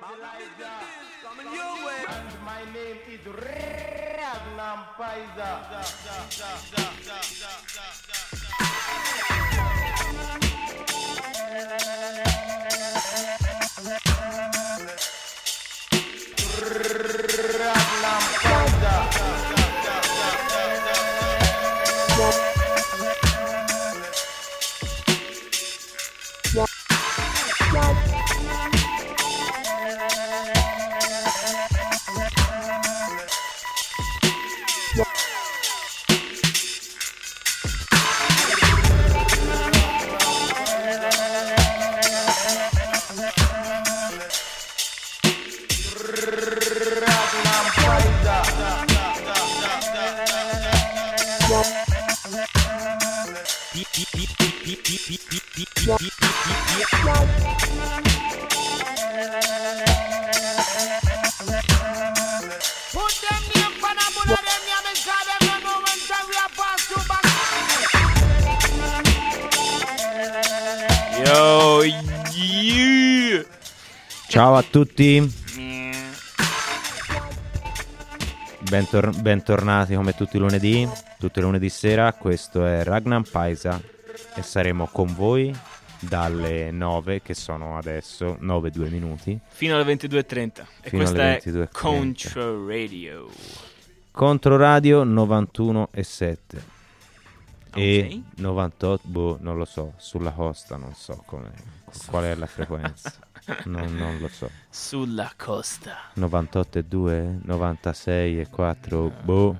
Coming your way. And my name is Ragnampiza. Tutti. Bentor- bentornati come tutti i lunedì, tutti i lunedì sera. Questo è Ragnar Paisa e saremo con voi dalle 9 che sono adesso 9 2 minuti. Fino alle 22.30. E Fino questa è 22.30. Contro Radio. Controradio 91 e 7 e Ok. 98, boh, non lo so, sulla costa, non so come, qual è la frequenza. non, non lo so. Sulla costa. 98 e 2, 96 e 4, boh.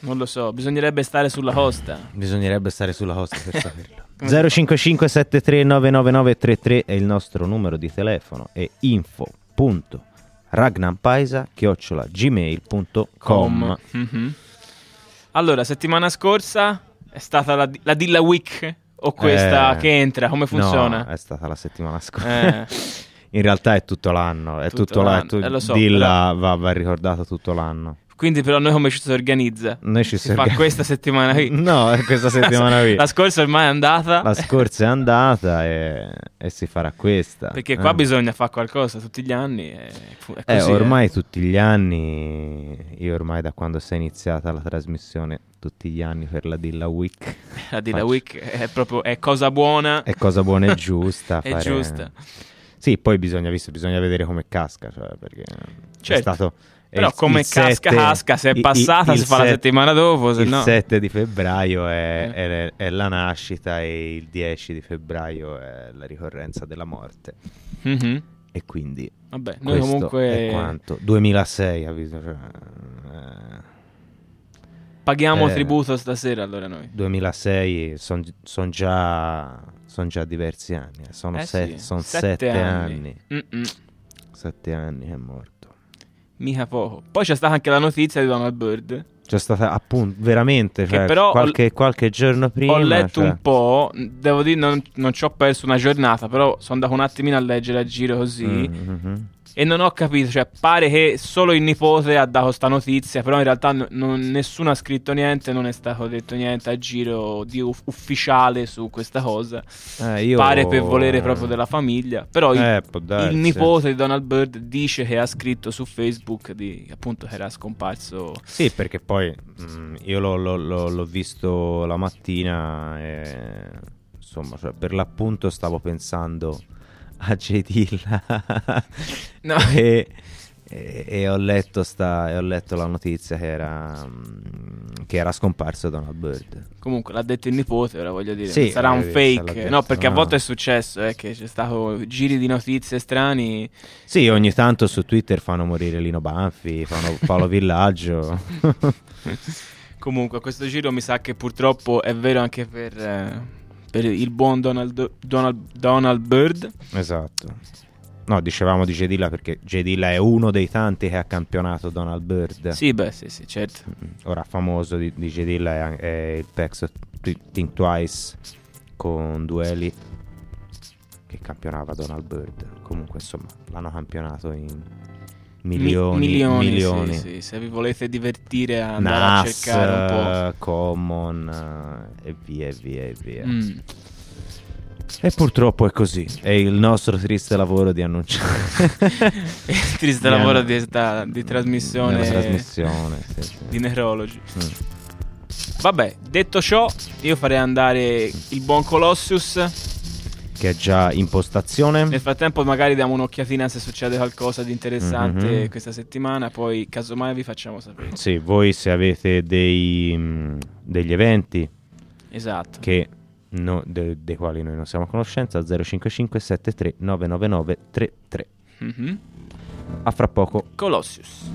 Non lo so, bisognerebbe stare sulla costa. Bisognerebbe stare sulla costa per saperlo. 055 73 99933 è il nostro numero di telefono e info.ragnampaisa chiocciola gmail.com Mhm. Allora, settimana scorsa è stata la, la Dilla Week o questa Eh, che entra? Come funziona? No, è stata la settimana scorsa. Eh, In realtà è tutto l'anno, è Tutto tutto, l'anno. l'anno, eh, lo so, Dilla va, va ricordato tutto l'anno. Quindi però noi come ci si organizza? Noi ci si fa orga- questa settimana qui. No, è questa settimana qui. La scorsa ormai è andata. La scorsa è andata e, e si farà questa. Perché qua Eh. bisogna fare qualcosa tutti gli anni. Fu- è Eh, così, ormai tutti gli anni, io ormai da quando si è iniziata la trasmissione, tutti gli anni per la Dilla Week, eh. La Dilla faccio. Week è proprio è cosa buona. è cosa buona e giusta. È fare- giusta. Sì, poi bisogna, visto, bisogna vedere come casca, cioè, perché è Certo. stato... Però come casca sette- casca, se è passata il si fa la set- settimana dopo, se il no... 7 di febbraio è, Eh. è- è la nascita e il 10 di febbraio è la ricorrenza della morte. Mhm. E quindi Vabbè, noi comunque è quanto? 2006, capito? Cioè, eh, paghiamo Eh. tributo stasera allora noi. 2006 sono già, son già diversi anni, eh, sono, Eh se- sì, son sette sette, anni. anni. Sette anni che è morto. Mica poco. Poi c'è stata anche la notizia di Donald Bird. C'è stata appunto veramente cioè, però ho- qualche, qualche giorno prima. Ho letto cioè, un po', devo dire non, non ci ho perso una giornata, però sono andato un attimino a leggere a giro così mm, mhm. E non ho capito, cioè pare che solo il nipote ha dato sta notizia, però in realtà n- non- nessuno ha scritto niente, non è stato detto niente a giro di uff- ufficiale su questa cosa. Eh, io- Pare per volere proprio della famiglia, però il, Eh, darsi. il nipote di Donald Bird dice che ha scritto su Facebook di, appunto che era scomparso Sì, perché poi mm, io l'ho, l'ho- l'ho- l'ho visto la mattina e insomma, cioè, per l'appunto stavo pensando a J. Dilla No. e, e- e ho letto sta, e ho letto la notizia che era, mm, che era scomparso Donald Bird. Comunque l'ha detto il nipote, ora voglio dire, Sì, sarà un fake. detto, no, perché a no. volte è successo eh, che c'è stato giri di notizie strani. Sì, ogni tanto su Twitter fanno morire Lino Banfi, fanno Paolo Villaggio. Comunque, questo giro mi sa che purtroppo è vero anche per, eh, per il buon Donald, Donald, Donald Bird. esatto. No, dicevamo di Gedilla perché Gedilla è uno dei tanti che ha campionato Donald Bird. Sì, beh, sì, sì, certo. Mm, Ora famoso di, di Gedilla è, è il pezzo Think Twice con Dueli che campionava Donald Bird. Comunque, insomma, l'hanno campionato in milioni, Mi- milioni, milioni. Sì, sì, se vi volete divertire a andare a Nas, cercare un eh, Common e via e via e via. po'. Mm. E purtroppo è così. È il nostro triste lavoro di annunciare. Il triste lavoro di, sta- di trasmissione, trasmissione. sì, sì. di Necrology. Mm. Vabbè, detto ciò, io farei andare il buon Colossius. Che è già in postazione. Nel frattempo, magari diamo un'occhiatina se succede qualcosa di interessante Mhm. questa settimana. Poi, casomai, vi facciamo sapere. Sì, voi se avete dei, mm, degli eventi Esatto. che no- de- dei quali noi non siamo a conoscenza, 055 73 999 33. Mhm. A fra poco. Colossius.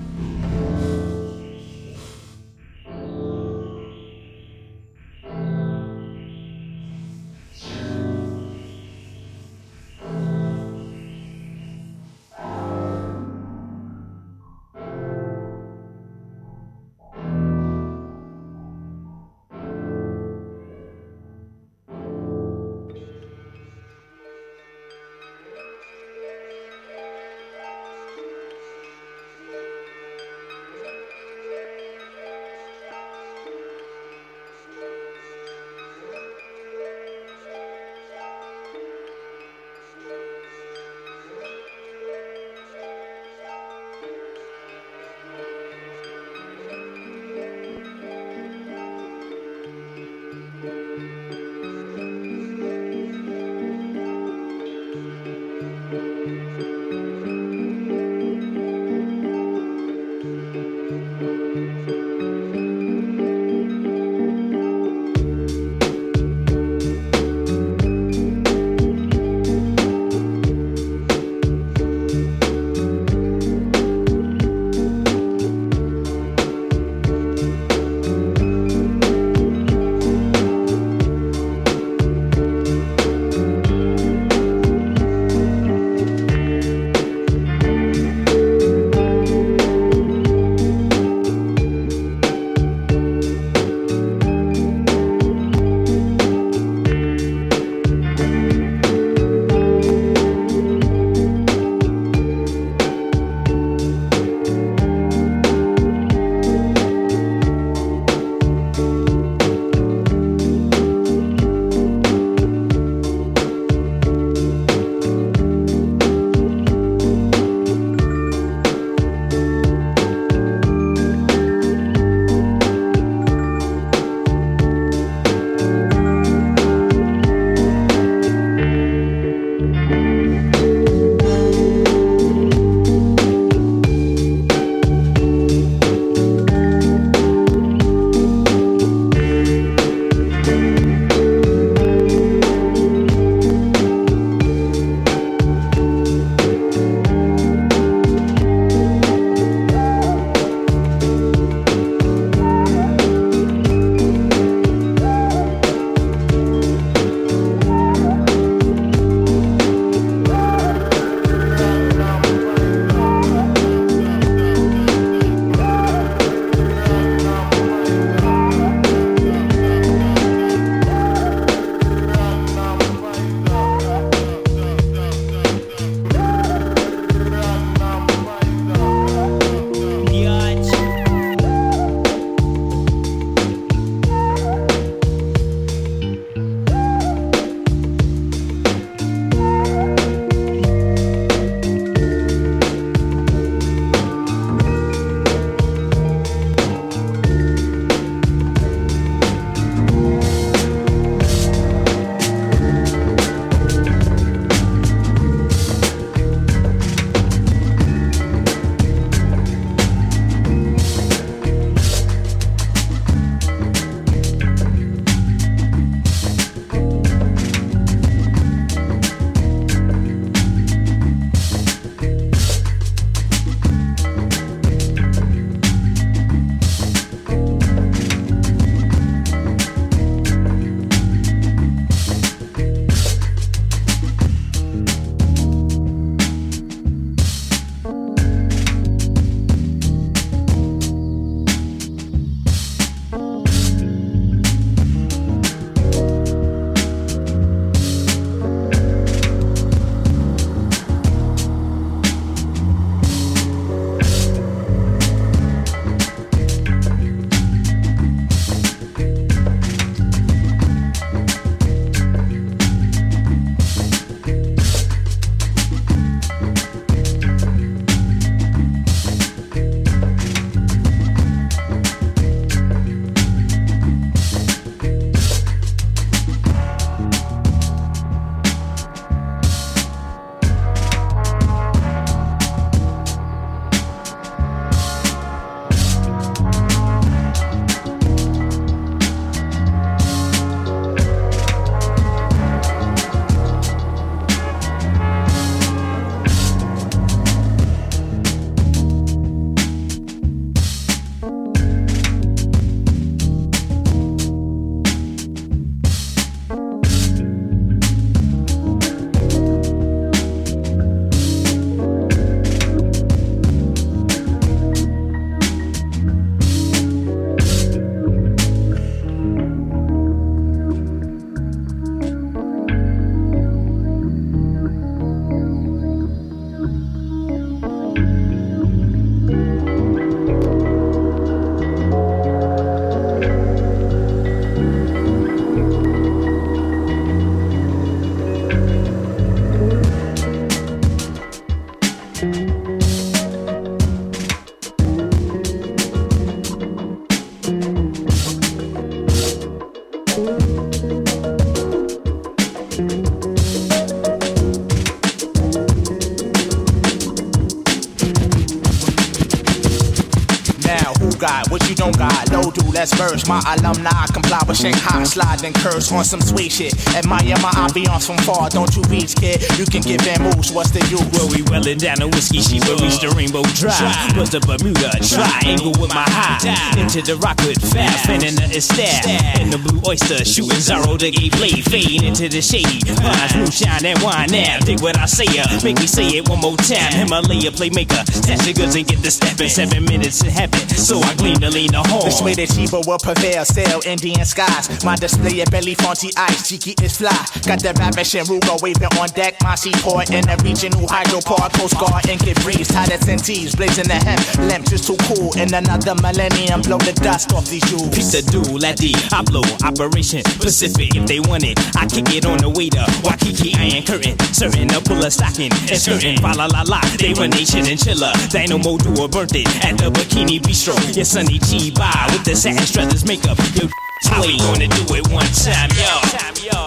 Let's merge. My alumni comply with Shanghai, slide and curse on some sweet shit. Admire my ambiance from far, don't you reach, kid? You can give them moves, what's the use? Well, we welling down the whiskey sheet, but reach the rainbow drive. Put the Bermuda triangle with my high. Into the rockwood fast, spinning the estab. In the blue oyster, shooting Zorro the gay blade. Fade into the shady. Vines, moonshine, and wine now. Dig what I say, uh, make me say it one more time. Himalaya playmaker, stash the goods and get the step in seven minutes in heaven. So I gleam to lean the horn. This way the cheaper will prevail, sail Indian skies. My display at belly fonty ice, cheeky is fly. Got the ravish and Rugo waving on deck. My seaport in the regional hydro park, coast guard and get breeze. Tied at Tees, blazing the hemp. Lamp just too cool. In another millennium, blow the dust off these jewels. Piece the duel at the Oplo Operation Pacific. If they want it, I kick it on the way to Waikiki. I ain't curtain, pull a stocking and skirting. Fa la la la, they run nation and chiller. Dynamo duo burnt it at the Bikini Bistro. Your Sonny Chiba with the satin struthers makeup. Yo, how we gonna do it one time, yo?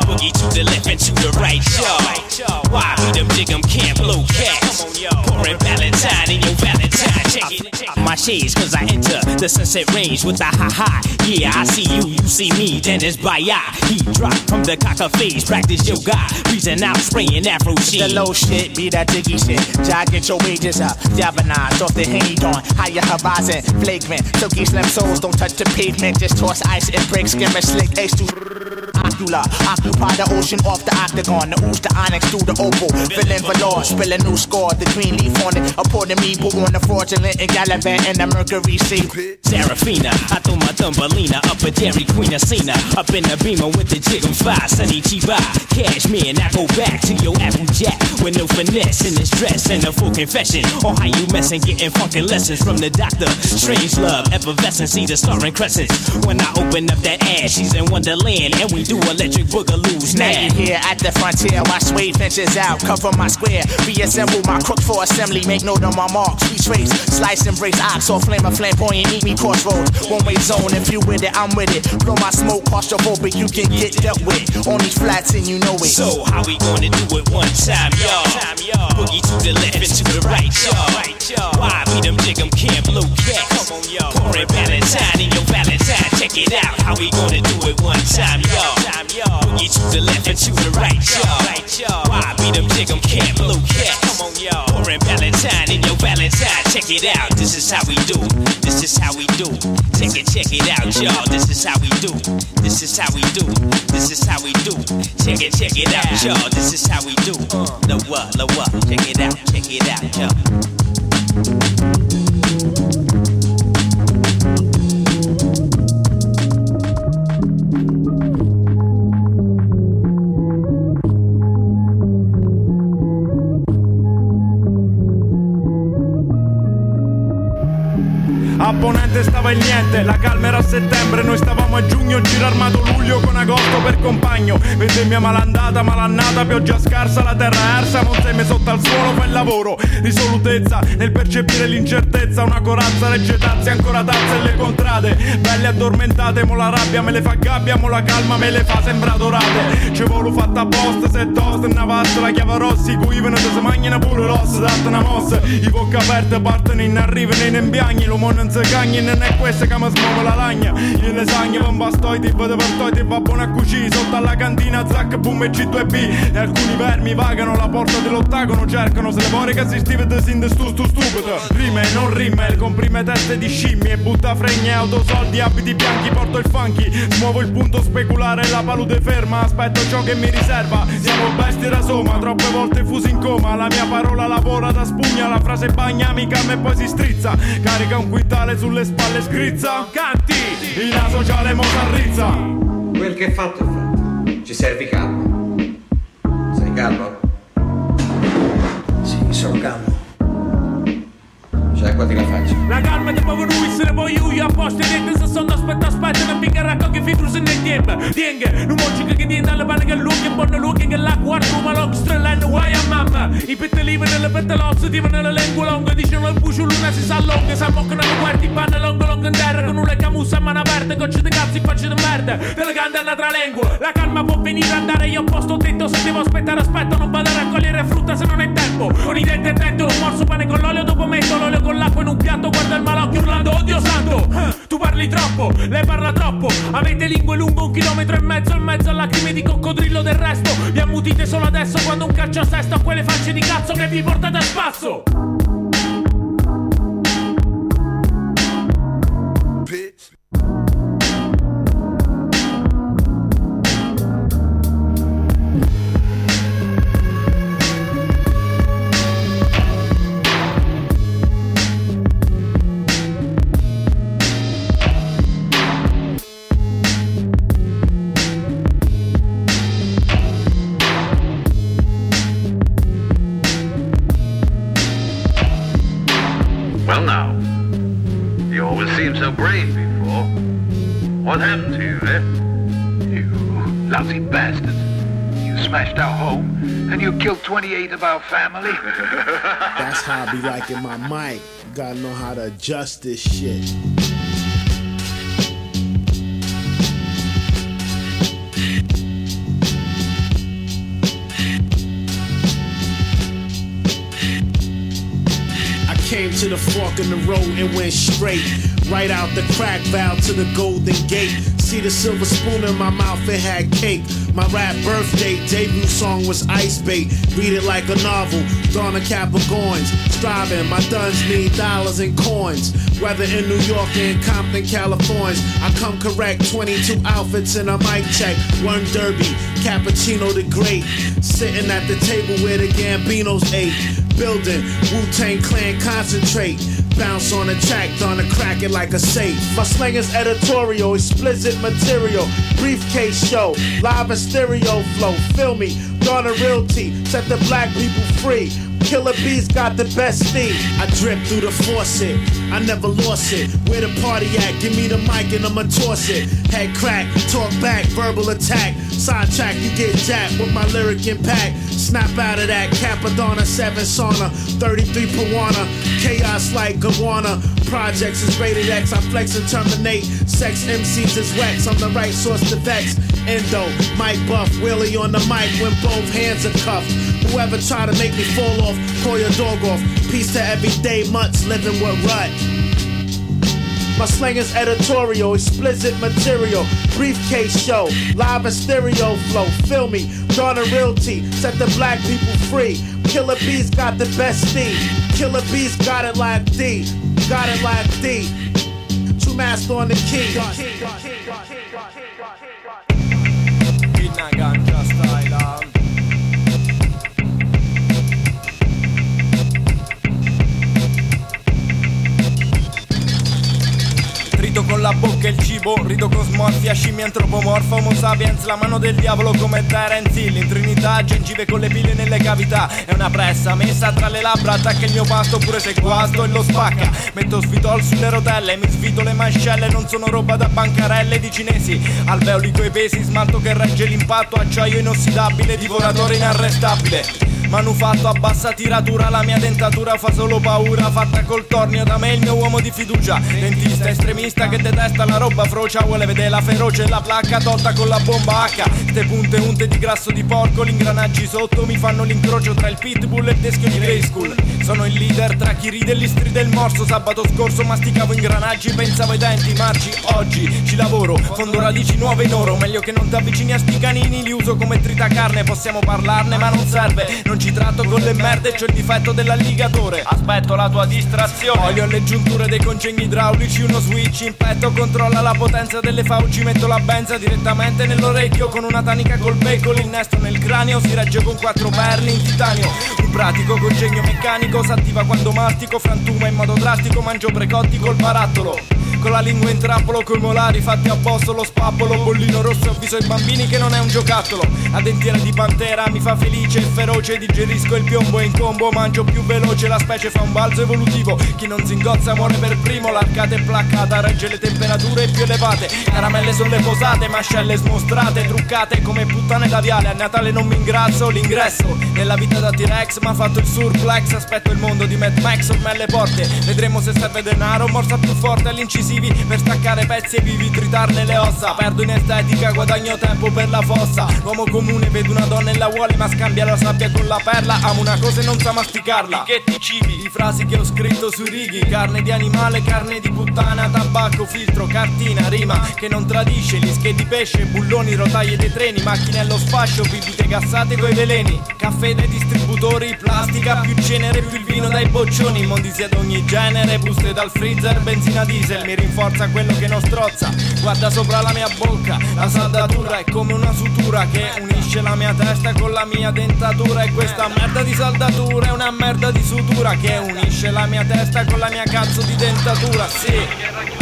Boogie to the left and to the right, yo. Why beat them, dig 'em, can't blow cats? Pouring Valentine in your Valentine, check it. My shades, cause I enter the sunset range with the ha ha. Yeah, I see you, you see me, then it's by He drop from the cocker face, practice yoga. Reason out, spraying afro The low shit, be that diggy shit. Try get your wages up. Diabonized off the henny dawn. Higher horizon, flagrant. Silky slim souls don't touch the pavement. Just toss ice and break skimmer slick. Ace to Ocula. Occupy the ocean off the octagon. The ooze, the onyx through the opal. Velour, spill a new score. The green leaf on it. A port of me, put on the fraudulent and gallivant in the mercury sea. Serafina, I throw my thumbelina up a Dairy Queen Cena. Up in the beamer with the jig and five, Sonny Chiba. Cashmere, and I go back to your Apple Jack with no finesse in this dress and a full confession on how you messin', getting funky lessons from the doctor. Strange love, effervescence, see the starring crescents. When I open up that ass, she's in Wonderland, and we do electric boogaloos Now now. you here at the frontier, my suede fences out, cover my square, reassemble my crook for assembly, make note of my marks, retrace, slice and brace ox or flame a flamboyant, eat me crossroads, one way zone, if you with it, I'm with it, blow my smoke, claustrophobic, you can get dealt with, on these flats and you know it. So how we gonna do it one time, y'all? Boogie to the left and to the right, y'all. Why beat them, can't blow cats? Pouring Valentine in your Valentine, check it out. How we gonna do it one time, y'all? Boogie to the left and to the right, y'all. Why beat them, dig 'em, can't blow cats? Pouring Valentine in your Valentine, check it out. This is how we do. This is how we do. Check it, check it out, y'all. This is how we do. This is how we do. This is how we do. Check it, check it out, y'all. This is how we do. The what, the what? Check it out, check it out, y'all. A Ponente stava il niente, la calma era a settembre, noi stavamo a giugno, giro armato luglio con agosto per compagno. Vendemmia malandata, malannata, pioggia scarsa, la terra arsa, non seme sotto al suolo, fa il lavoro. Risolutezza nel percepire l'incertezza, una corazza, regge tazze, ancora tazze e le contrade. Belle addormentate, mo la rabbia me le fa gabbia, mo la calma me le fa sembra dorate. Ci volo fatta apposta, se toast, una vasta, la chiave rossi, cuivano, se si mangiano pure l'osso, dato una mossa. I bocca aperte partono in arrivo, nei nembiagni, l'uomo non si cagni, non è questa che mi smuove la lagna. Io le sagne, van bastoi, ti vado per toi, ti va buona a cucire, sotto alla cantina, zac, boom e C2B. E alcuni vermi vagano la porta dell'ottagono, cercano se le vuole che si stive de sin stu stu stupido. Rime, non rime, il comprime teste di scimmie, butta fregne, autosoldi, abiti bianchi, porto il funky. Smuovo il punto speculare, la palude ferma, aspetto ciò che mi riserva. Siamo bestie da soma, troppe volte fusi in coma, la mia parola lavora da spugna, la frase bagna mi calma e poi si strizza. Carica un quintale sulle spalle, scrizza. Canti, il naso già mo s'arrizza. Quel che è fatto è fatto. Ci servi calmo. Sei calmo? Sì, sono calmo. C'è qua ti la faccio. La calma te muove lui, se ne voglio io apposta niente se sono aspetta aspetta non mi caracco che fibro se ne tempo. Tienga, non moggi che tiene alle palle che luoghi e buono luoghi che la guardo ma lo strellando guai a mamma. I pettelivi nelle pettelozze ti nelle lingue lunghe dicono il bucio luna si sa lunga sa moccano che guardi panne lungo lungo in terra con una camussa a mano aperta gocce di cazzo in faccia di merda te le canta un'altra lingua. La calma può venire andare io posto tetto se devo aspettare aspetto non vado a raccogliere frutta se non è tempo. Con i denti attento morso pane con l'olio dopo metto l'olio con l'acqua in un piatto guarda il malocchio urlando oddio santo Eh, parli troppo, lei parla troppo. Avete lingue lungo un chilometro e mezzo in mezzo a lacrime di coccodrillo del resto. Vi ammutite solo adesso quando un calcio a sesto a quelle facce di cazzo che vi portate a spasso. 28 of our family. That's how I be liking my mic. Gotta know how to adjust this shit. I came to the fork in the road and went straight. Right out the crack valve to the golden gate. See the silver spoon in my mouth, it had cake. My rap birthday debut song was Ice Bait. Read it like a novel. Dawn of Capricorns. Striving, my duns need dollars and coins. Whether in New York or in Compton, California. I come correct. 22 outfits and a mic check. One derby. Cappuccino the Great. Sitting at the table where the Gambinos ate. Building Wu Tang Clan concentrate. Bounce on track, done to crack it like a safe. My slang is editorial, explicit material. Briefcase show, live and stereo flow. Feel me, Donna Realty, set the black people free. Killer Bees got the best theme. I drip through the faucet, I never lost it. Where the party at? Give me the mic and I'ma toss it. Head crack, talk back, verbal attack. Sidetrack, you get jacked with my lyric impact. Snap out of that Cappadonna 7 sauna, 33 Pawana, chaos like Gawana. Projects is rated X, I flex and terminate. Sex MCs is wax, I'm the right source to vex. Endo, Mike Buff, Willie on the mic when both hands are cuffed. Whoever try to make me fall off, call your dog off. Peace to everyday months living with rut. My slang is editorial, explicit material, briefcase show, live and stereo flow. Feel me, Donna Realty, set the black people free. Killer Bees got the best theme. Killer Bees got it like D, got it like D. Two master on the key. Con la bocca e il cibo, rido con smorfia, scimmia antropomorfa, homo sapiens, la mano del diavolo come Terence Hill, in trinità, gengive con le pile nelle cavità, è una pressa messa tra le labbra, attacca il mio pasto pure se guasto e lo spacca, metto svitol sulle rotelle, mi svito le mascelle, non sono roba da bancarelle di cinesi, alveoli coi pesi, smalto che regge l'impatto, acciaio inossidabile, divoratore inarrestabile. Manufatto a bassa tiratura, la mia dentatura fa solo paura. Fatta col tornio da me il mio uomo di fiducia. Dentista estremista che detesta la roba frocia. Vuole vedere la feroce la placca tolta con la bomba H. Ste punte unte di grasso di porco, gli ingranaggi sotto mi fanno l'incrocio tra il pitbull e il teschio di Grey School. Sono il leader tra chi ride e gli stride il morso. Sabato scorso masticavo ingranaggi, pensavo ai denti marci. Oggi ci lavoro, fondo radici nuove in oro. Meglio che non ti avvicini a sti canini, li uso come tritacarne. Possiamo parlarne, ma non serve. Non ci tratto con le merde, c'ho il difetto dell'alligatore. Aspetto la tua distrazione. Olio alle giunture dei congegni idraulici, uno switch in petto, controlla la potenza delle fauci. Metto la benza direttamente nell'orecchio con una tanica col becco. L'innesto nel cranio si regge con quattro perli in titanio. Un pratico congegno meccanico s'attiva quando mastico, frantuma in modo drastico, mangio precotti col barattolo. Con la lingua in trappolo, coi molari fatti a posto, lo spappolo, bollino rosso avviso ai bambini che non è un giocattolo. A dentiera di pantera mi fa felice e feroce, digerisco il piombo in combo mangio più veloce, la specie fa un balzo evolutivo. Chi non si ingozza muore per primo, l'arcata è placcata, regge le temperature più elevate. Caramelle sono le posate, mascelle smostrate, truccate come puttane da viale. A Natale non mi ingrazzo, l'ingresso nella vita da T-Rex mi ha fatto il surplex. Aspetto il mondo di Mad Max ormai alle porte. Vedremo se serve denaro, morsa più forte all'incisivi per staccare pezzi e vivi, tritarne le ossa. Perdo in estetica, guadagno tempo per la fossa. L'uomo comune vede una donna e la vuole, ma scambia la sabbia con la la perla Amo una cosa e non sa masticarla. Picchetti cibi Di frasi che ho scritto su righi. Carne di animale, carne di puttana Tabacco, filtro, cartina, rima Che non tradisce. Lische di pesce, bulloni, rotaie dei treni Macchine allo sfascio, bibite gassate coi veleni. Caffè dai distributori, plastica Più cenere, più il vino dai boccioni. Immondizi ad ogni genere Buste dal freezer, benzina diesel. Mi rinforza quello che non strozza. Guarda sopra la mia bocca La saldatura è come una sutura Che unisce la mia testa con la mia dentatura E questa merda di saldatura è una merda di sutura Che unisce la mia testa con la mia cazzo di dentatura Sì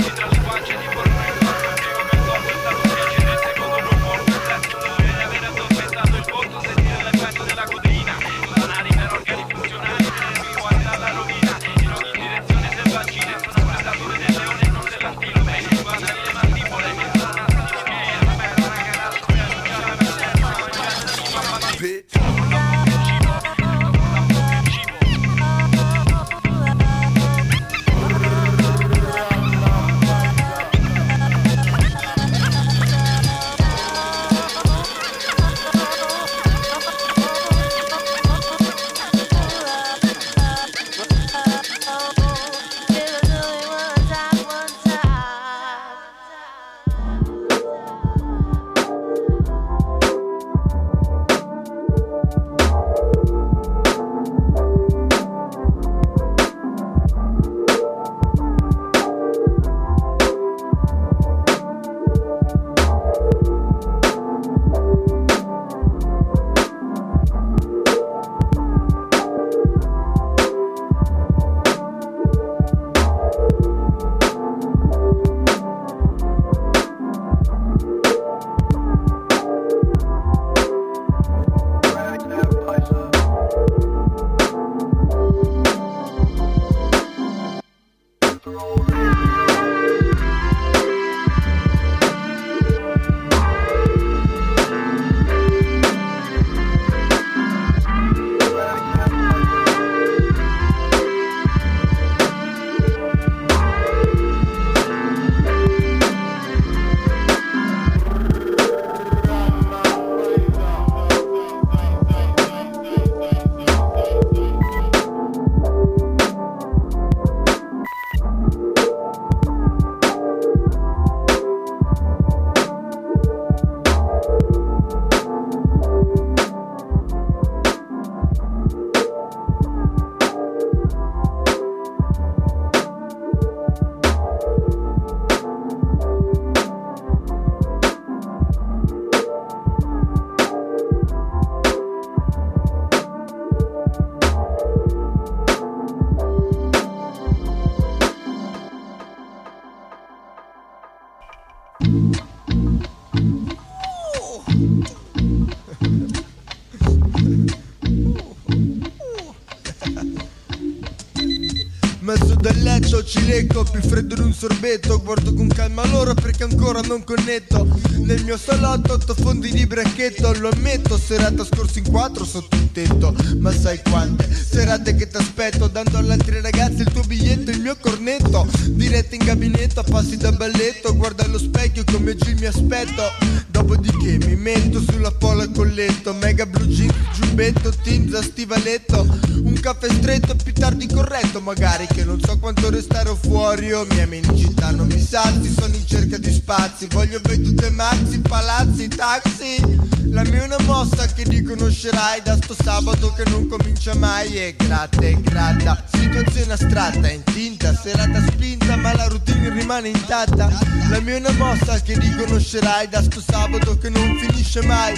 lecco più freddo di un sorbetto Guardo con calma l'ora perché ancora non connetto. Nel mio salotto otto fondi di bracchetto Lo ammetto serata scorsa in quattro sotto il tetto. Ma sai quante serate che t'aspetto Dando alle altre ragazze il tuo biglietto e il mio cornetto. Diretta in gabinetto passi da balletto Guarda allo specchio come oggi mi aspetto. Dopodiché mi metto sulla pola col letto Mega blue jeans, giubbetto, tinza, stivaletto Un caffè stretto più tardi corretto magari Che non so quanto restarò fuori O miei amici in città non mi salti Sono in cerca di spazi Voglio vedute maxi, palazzi, taxi la mia è una mossa che riconoscerai da sto sabato che non comincia mai. E gratta e gratta, situazione astratta in tinta Serata spinta ma la routine rimane intatta. La mia è una mossa che riconoscerai da sto sabato che non finisce mai.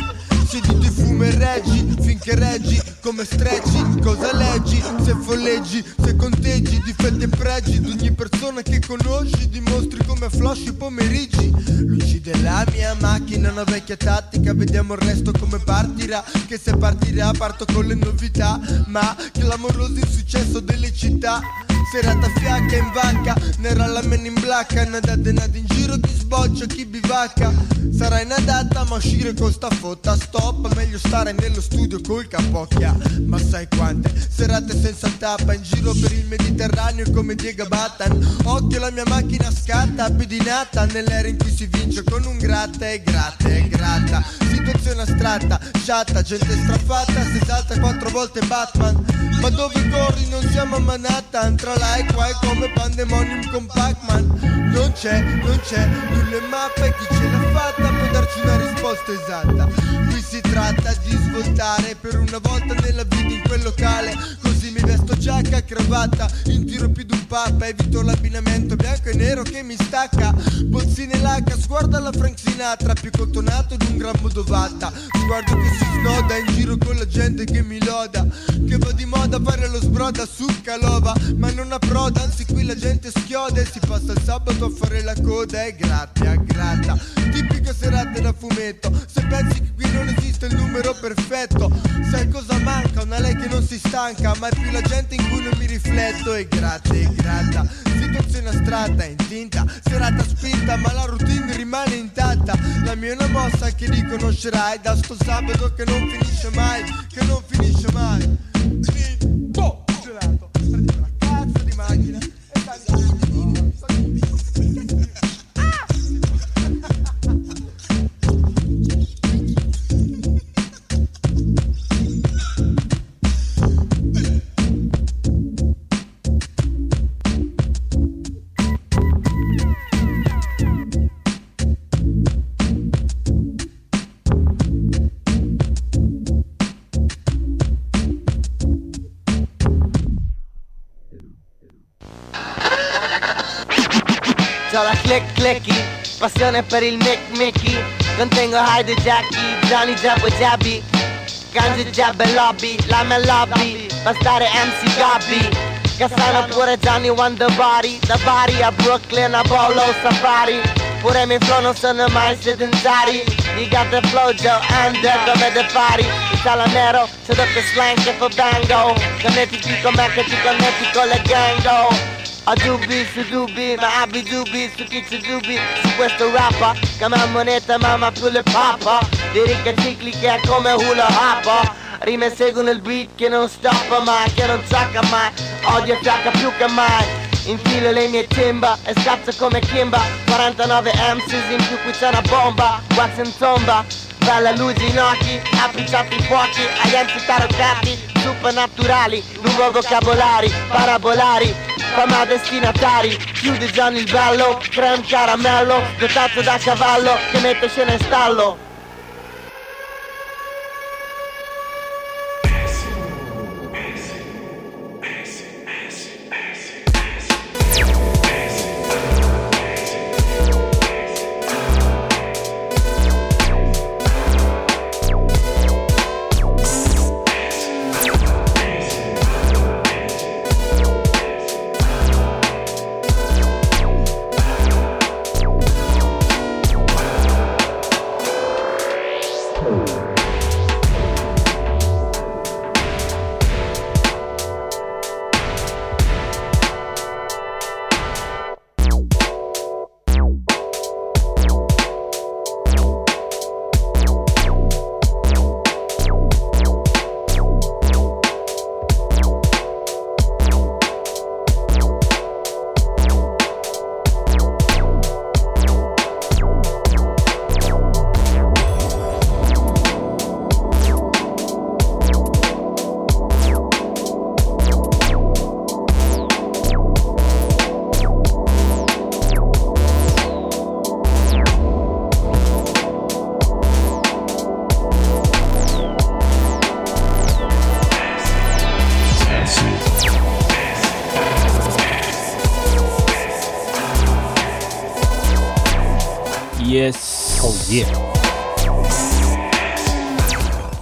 Seduto in fumo e reggi, finché reggi come strecci Cosa leggi, se folleggi, se conteggi Difetti e pregi di ogni persona che conosci Dimostri come flash i pomeriggi. Luci della mia macchina, una vecchia tattica Vediamo resto come partirà Che se partirà parto con le novità Ma clamoroso insuccesso delle città Serata fiacca in vacca, nera la men in blacca Nadate nada in giro chi sboccia, chi bivacca Sarà inadatta ma uscire con sta fotta Stop, meglio stare nello studio col capocchia Ma sai quante serate senza tappa In giro per il Mediterraneo come Diego Batan Occhio la mia macchina scatta pedinata Nell'era in cui si vince con un gratta e gratta e gratta Situazione astratta, sciatta, gente strafatta Si salta quattro volte Batman. Ma dove corri? Non siamo a Manhattan. Tra là e qua è come Pandemonium con Pac-Man. Non c'è, non c'è nulla in mappa E chi ce l'ha fatta darci una risposta esatta. Qui si tratta di svoltare per una volta nella vita in quel locale. Così mi vesto giacca, cravatta, in tiro più d'un papa Evito l'abbinamento bianco e nero che mi stacca. Bozzine l'H, sguarda la Frank Sinatra Più contonato di un gran modovatta Sguardo che si snoda in giro con la gente che mi loda. Che va di moda fare lo sbroda su Calova Ma non approda, anzi qui la gente schioda E si passa il sabato a fare la coda e gratta, gratta. Tipica fumetto Se pensi che qui non esiste il numero perfetto Sai cosa manca? Una lei che non si stanca Ma è più la gente in cui non mi rifletto. E gratta, e gratta Situazione astratta, intinta Serata spinta ma la routine rimane intatta. La mia è una mossa che riconoscerai Da sto sabato che non finisce mai Che non finisce mai passione per il Mick Mickey. Contengo e Jackie, Johnny Jabba Jabby. Ganji Jabba e Lobby, la mia lobby. Bastare MC Gobby Cassano pure Johnny Wonder Body. Da Bari a Brooklyn a Bolo Safari. Pure i miei flow non sono mai sedentari. You got the flow Joe Under come The Party Sala nero, c'è doppio slang che fa bango. Connettiti con me che ti connetti con le gango ho dubbi su dubbi, ma abbi dubbi su chi ci dubbi. Su questo rappa, che a moneta mamma più le papa Di ricche cicli che è come hula hop Rime seguono il beat che non stoppa mai, che non sacca mai. Odio e fiacca più che mai. Infilo le mie timba e scazzo come Kimba. 49 MCs in più qui c'è una bomba. Wax in tomba Bella luce in occhi, appicciati i fuochi Agenti taroccati, supernaturali Nuovo vocabolari, parabolari Fama destinatari, chiude Gianni il bello Creme caramello, dotato da cavallo Che mette scena in stallo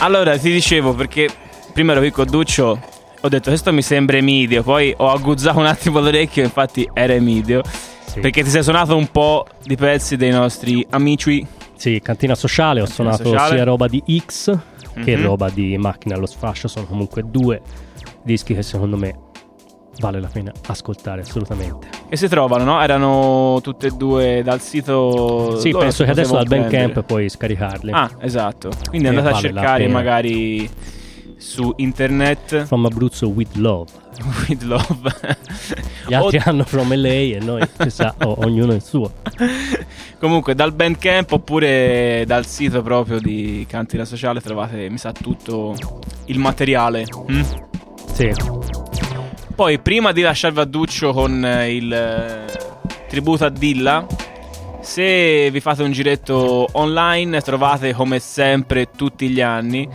Allora, ti dicevo perché prima ero qui con Duccio, ho detto questo mi sembra Emidio, poi ho aguzzato un attimo l'orecchio, infatti era Emidio. Perché ti sei suonato un po' di pezzi dei nostri amici. Sì, Cantina Sociale, ho Cantina suonato Sociale. sia roba di X che Mhm. roba di Macchina allo sfascio, sono comunque due dischi che secondo me vale la pena ascoltare assolutamente. E si trovano, no? Erano tutte e due dal sito. Sì, penso che adesso dal Bandcamp puoi scaricarli. Ah, esatto. Quindi E andate a vale la cercare magari su internet. From Abruzzo with love. With love. Gli altri hanno From LA e noi, chissà, o- ognuno il suo. Comunque dal Bandcamp oppure dal sito proprio di Cantina Sociale trovate, mi sa, tutto il materiale. mm? Sì. Poi prima di lasciarvi a Duccio con eh, il eh, tributo a Dilla, se vi fate un giretto online trovate come sempre tutti gli anni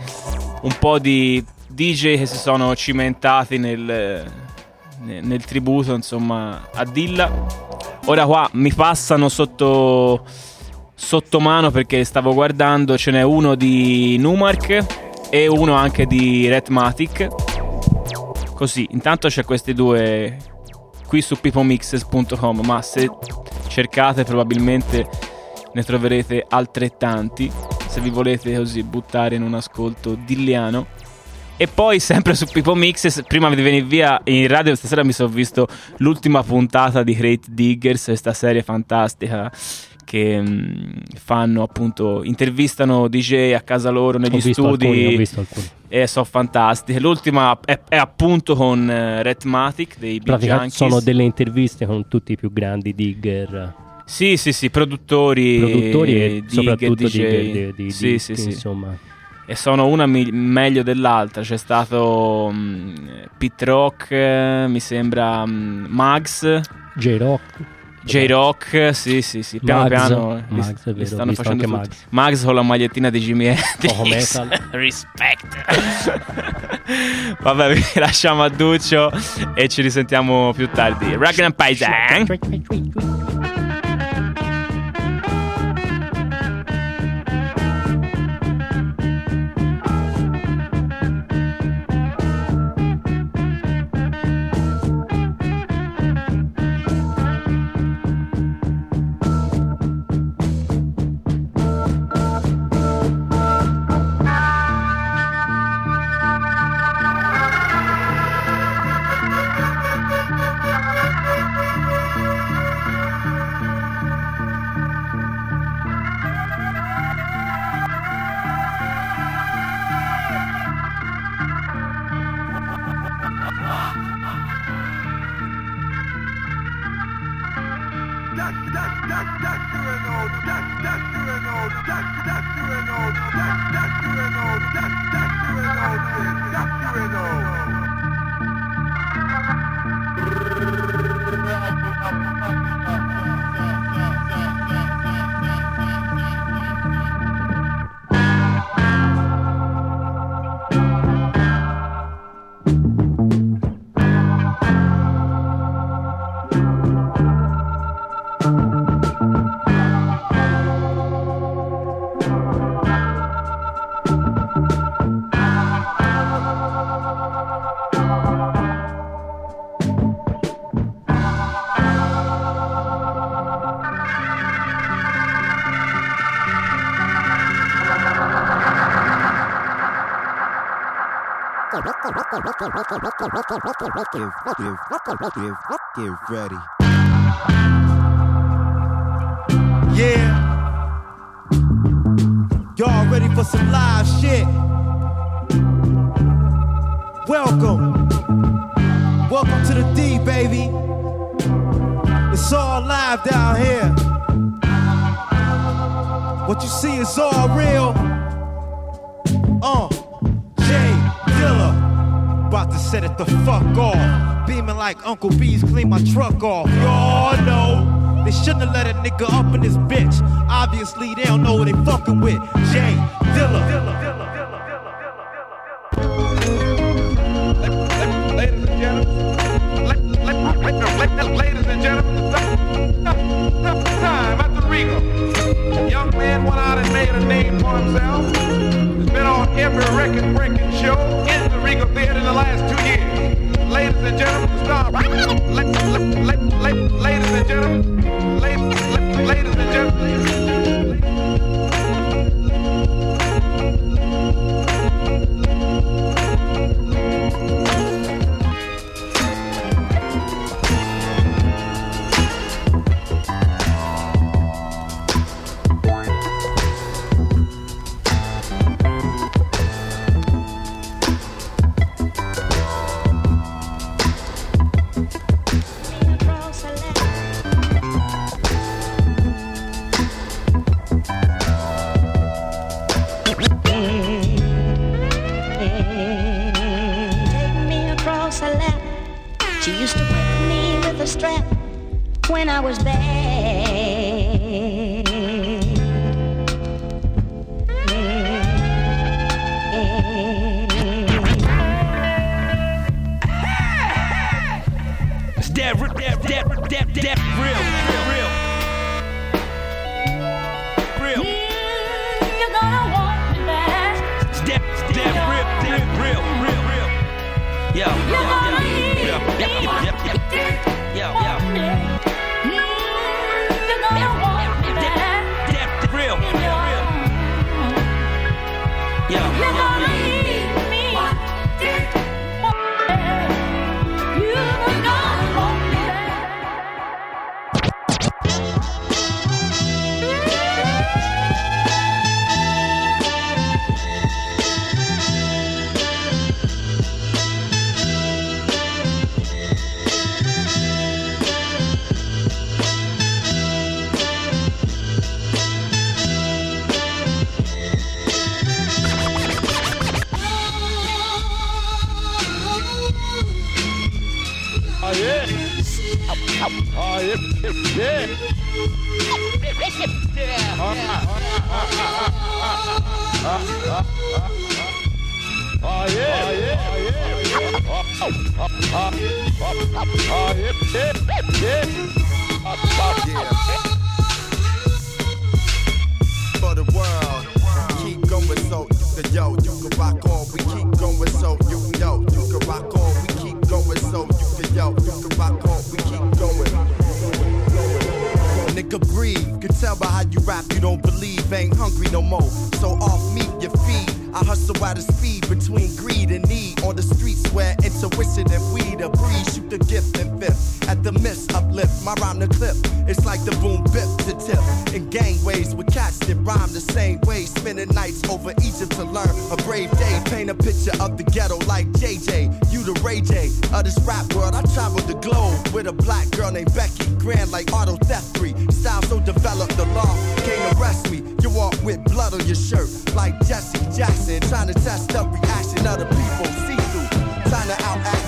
un po' di DJ che si sono cimentati nel, nel, nel tributo insomma a Dilla. Ora qua mi passano sotto sotto mano perché stavo guardando, ce n'è uno di Numark e uno anche di Retmatic. Così, intanto c'è questi due qui su pipomixes.com, ma se cercate probabilmente ne troverete altrettanti se vi volete così buttare in un ascolto dilliano. E poi sempre su Pipo Mixes, prima di venire via in radio stasera mi sono visto l'ultima puntata di Great Diggers, questa serie fantastica che mm, fanno appunto intervistano DJ a casa loro negli Ho studi alcuni, ho visto alcuni. E sono fantastiche. L'ultima è, è appunto con eh, Retmatic dei Big Junkies. sono delle interviste con tutti i più grandi digger, Sì, sì, sì, produttori, produttori e digger, soprattutto DJ. digger di, di, sì, di- sì, sì. insomma. E sono una mi- meglio dell'altra. C'è stato mm, Pit Rock, eh, mi sembra mm, Mags, J-Rock. J-Rock, sì, sì, sì, piano Mags, piano Mags, li vero, stanno facendo anche tutti. Mags. Mags con la magliettina di Jimmy Hendrix. Oh. Respect. Vabbè, vi lasciamo a Duccio e ci risentiamo più tardi. Ragnar Paisan. Get ready. Yeah. Y'all ready for some live shit? Welcome. Welcome to the D, baby. It's all live down here. What you see is all real. Uh, set it the fuck off. Beaming like Uncle B's clean my truck off. Y'all know. They shouldn't have let a nigga up in this bitch. Obviously, they don't know what they fucking with. J. Dilla. Ladies and gentlemen, time at the Regal. Young man went out and made a name for himself. Every record-breaking show in the Regal Theater in the last two years. Ladies and gentlemen, la- Ladies and gentlemen, ladies, la- ladies and gentlemen. For the world. Keep going so you can yo, you can rock on. We keep going so you know you can rock on. We keep going so you can yo, you can rock on. We keep going. Nigga breathe, can tell by how you rap you don't believe. Ain't hungry no more, so off me you feed. I hustle at a speed between greed and need on the streets where intuition and weed are breed. Shoot the gift and fifth at the miss uplift. My rhyme the clip, it's like the boom bip to tip. In gangways with cats that rhyme the same way. Spending nights over Egypt to learn a brave day. Paint a picture of the ghetto like JJ. You the Ray J of this rap world. I traveled the globe with a black girl named Becky. Grand like auto theft free. Style so developed, the law can't arrest me. Walk with blood on your shirt like Jesse Jackson. Trying to test the reaction of the people. See through. Trying to outact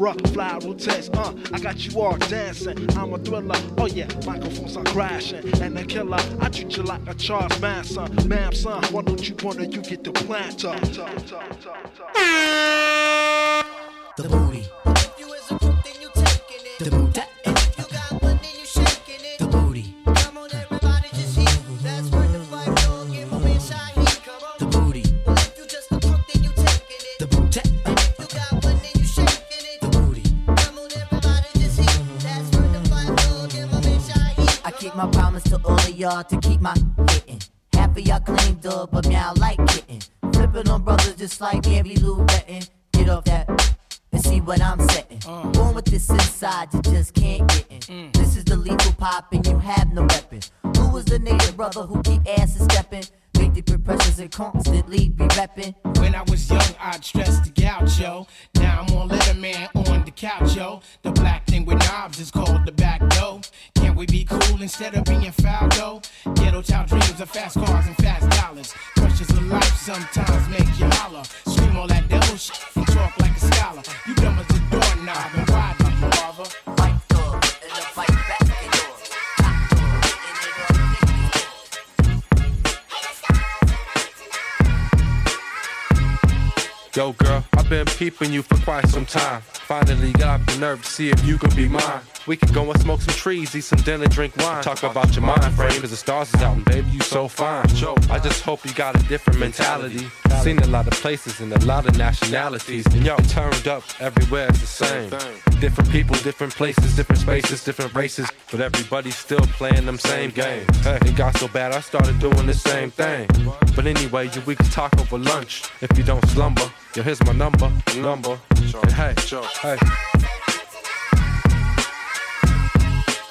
rough fly routines. Uh, I got you all dancing. I'm a thriller. Oh yeah, microphones are crashing and the killer. I treat you like a Charles Manson. Ma'am, son, why don't you wanna you get the plant to keep my hitting. Half of y'all claim dub, but me I like hitting. Flipping on brothers just like Mary Lou Retton. Get off that and see what I'm setting. Uh. Born with this inside, you just can't get in. Mm. This is the lethal pop, and you have no weapon. Who is the native brother who keep asses stepping? The pressures and constantly be repping. When I was young, I'd stress the gaucho. Now I'm on Letterman on the couch, yo. The black thing with knobs is called the back door. Can't we be cool instead of being foul, though? Ghetto child dreams of fast cars and fast dollars. Pressures of life sometimes make you holler. Scream all that devil shit and talk like a scholar. You dumb as a doorknob and why do you bother? Yo, girl, I've been peeping you for quite some time. Finally got the nerve to see if you can be mine. We can go and smoke some trees, eat some dinner, drink wine. Talk about your mind frame, cause the stars is out and baby, you so fine. I just hope you got a different mentality. Seen a lot of places and a lot of nationalities. And y'all turned up everywhere, it's the same. Different people, different places, different spaces, different races. But everybody's still playing them same games. Hey, it got so bad, I started doing the same thing. But anyway, you, we can talk over lunch if you don't slumber. Yo, here's my number, number. And hey, hey.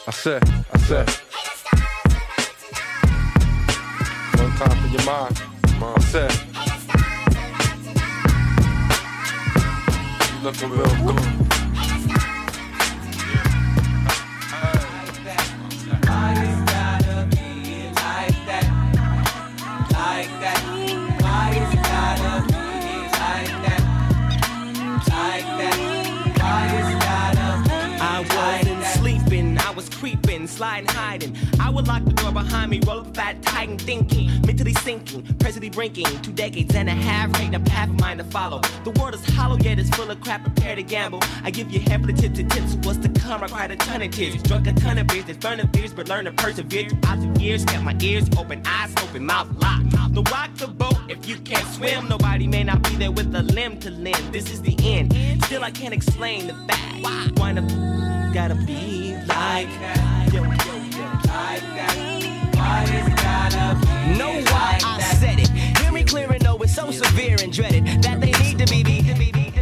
I said, I said. One time for your mind. I said. lekker welkom. Sliding, hiding. I would lock the door behind me, roll up that titan thinking, mentally sinking, presently drinking, two decades and a half, creating a path of mine to follow. The world is hollow, yet it's full of crap, prepare to gamble. I give you half of the tips and tips, what's to come, I cried a ton of tears, drunk a ton of beers, there's burning fears, but learn to persevere throughout the years, kept my ears open, eyes open, mouth locked. No rock the boat if you can't swim, nobody may not be there with a limb to lend. this is the end. Still I can't explain the fact, why, gotta be like that. Yo, yo, yo, like that. Why is gotta be Know why I said it. Hear me clear and know it's so severe and dreaded that they need to be. be, be, be,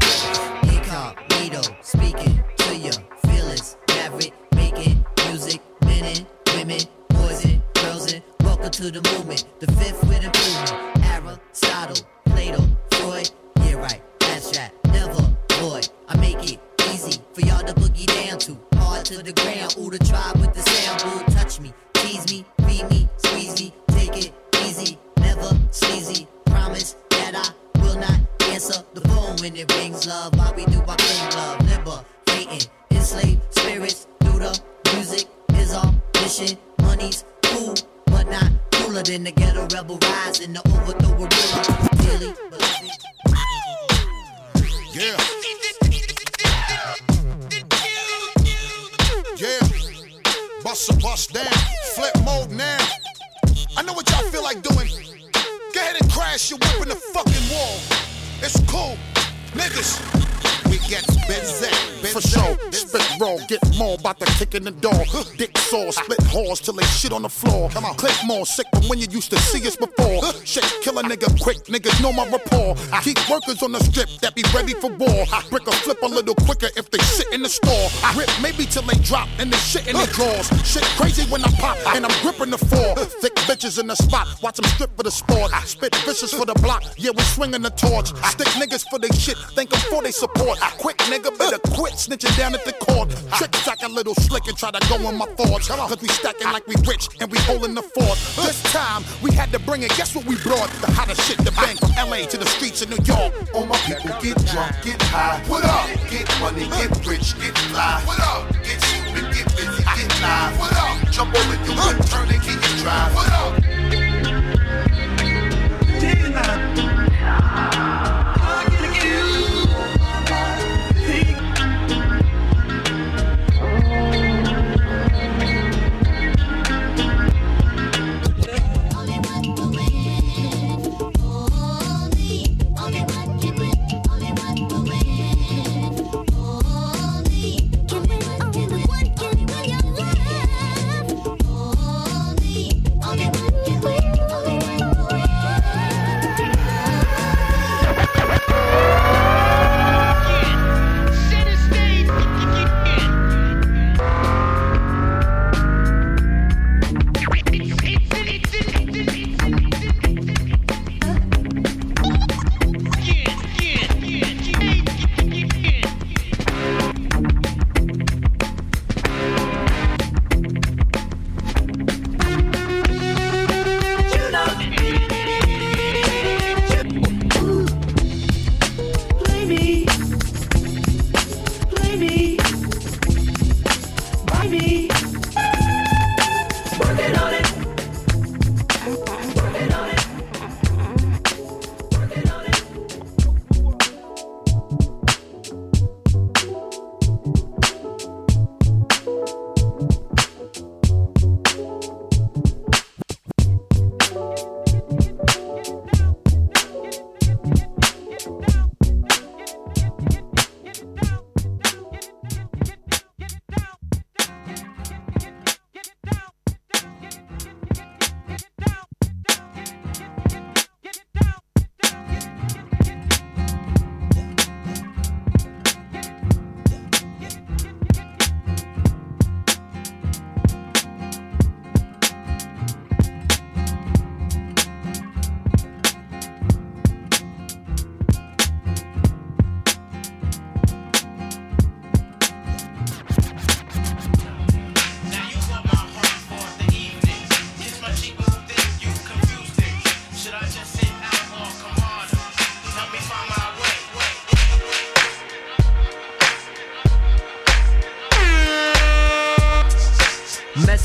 Incognito, speaking to your feelings. Maverick, making music, men and women, boys and girls, and welcome to the movement. The fifth with improvement. Aristotle, Plato, to. The ground, ooh, the tribe with the sound, boo. Touch me, tease me, feed me, squeeze me, take it easy, never sleazy. Promise that I will not answer the phone when it rings. Love, why we do our thing, love, liberating, enslaved spirits through the music is our mission. Money's cool, but not cooler than the ghetto rebel rising to overthrow a ruler. Yeah. Bust a bust down. Flip mode now. I know what y'all feel like doing. Go ahead and crash your whip in the fucking wall. It's cool. Niggas, we gets busy. For sure, spit raw, get more about the kick in the door. Dick saw, split halls till they shit on the floor. Come on, click more sick from when you used to see us before. Shake, kill a nigga quick, niggas know my rapport. I keep workers on the strip that be ready for war. Ah. Brick or flip a little quicker if they sit in the store. Ah. Rip maybe till they drop and they shit in the drawers. Shit crazy when I pop and I'm gripping the floor. Thick bitches in the spot, watch them strip for the sport. Spit vicious for the block, yeah, we swinging the torch. Stick niggas for they shit, thank them for they support. Quick nigga, better quit snitching down at the court. Trick sack a little slick and try to go in my thoughts. Cause we stacking like we rich and we holding the fort. This time we had to bring it, guess what we brought? The hottest shit, the bang from LA to the streets of New York. All my people get drunk, get high. What up? Get money, get rich, get fly. What up? Get stupid, get busy, get live. What up? Jump over you and turn and keep it drive. What up?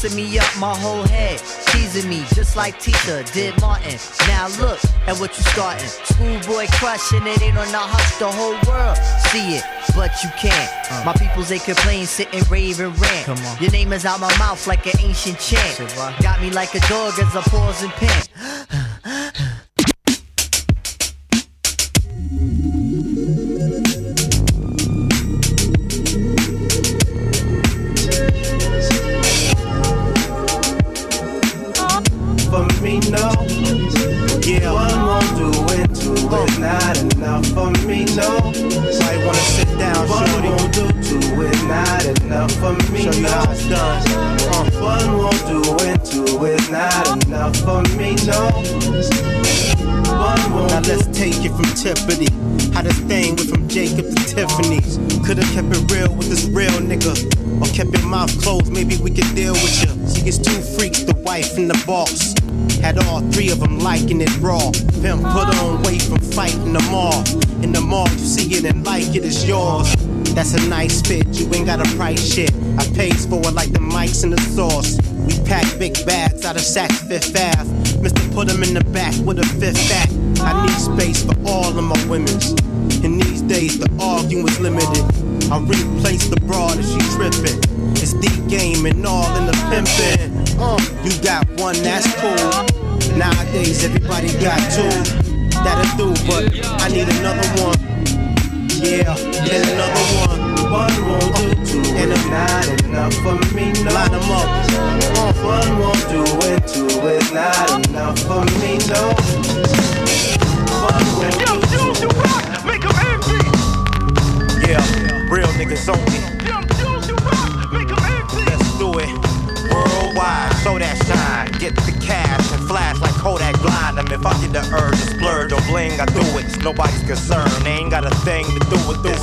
Messing me up my whole head, teasing me just like Tita did Martin. Now look at what you starting. Schoolboy crushing it ain't on the hush, the whole world see it, but you can't. Uh. My peoples they complain, sit and rave and rant. Come on. Your name is out my mouth like an ancient chant. Got me like a dog as a pause and pant. Yours. That's a nice fit, you ain't got a price shit. I pays for it like the mics and the sauce. We pack big bags out of Saks Fifth Ave. Mister put 'em in the back with a fifth back. I need space for all of my women's. In these days, the arguing was limited. I replace the broad if she trippin'. It's the game and all in the pimpin'. Uh, you got one, that's cool. Nowadays, everybody got two. That'll do, but I need another one. Yeah, and another one. One won't do, two and it's not enough for me. No. Line them up. One won't do it, two is not enough for me. No. One won't do, two. Make 'em envy. Yeah, real niggas only. Show that shine. Get the cash and flash like Kodak blind. them. if I get the urge to splurge or bling, I do it. Nobody's concerned. They ain't got a thing to do with this.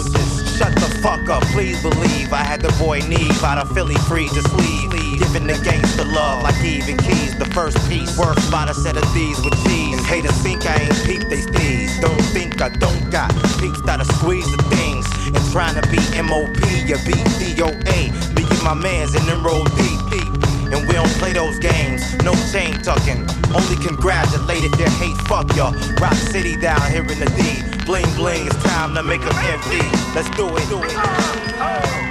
Shut the fuck up, please believe. I had the boy Neve out of Philly free, just leave. Giving the gangster love like even keys. The first piece, worth by a set of these with cheese. And haters think I ain't peep they steez. Don't think I don't got peeps that'll squeeze the things. And trying to be MOP, you beat DOA. Me and my mans and then roll deep. And we don't play those games, no chain tucking. Only congratulate if they hate, fuck ya. Rock City down here in the D. Bling bling, it's time to make 'em envy. Let's do it. Do it. Uh, oh.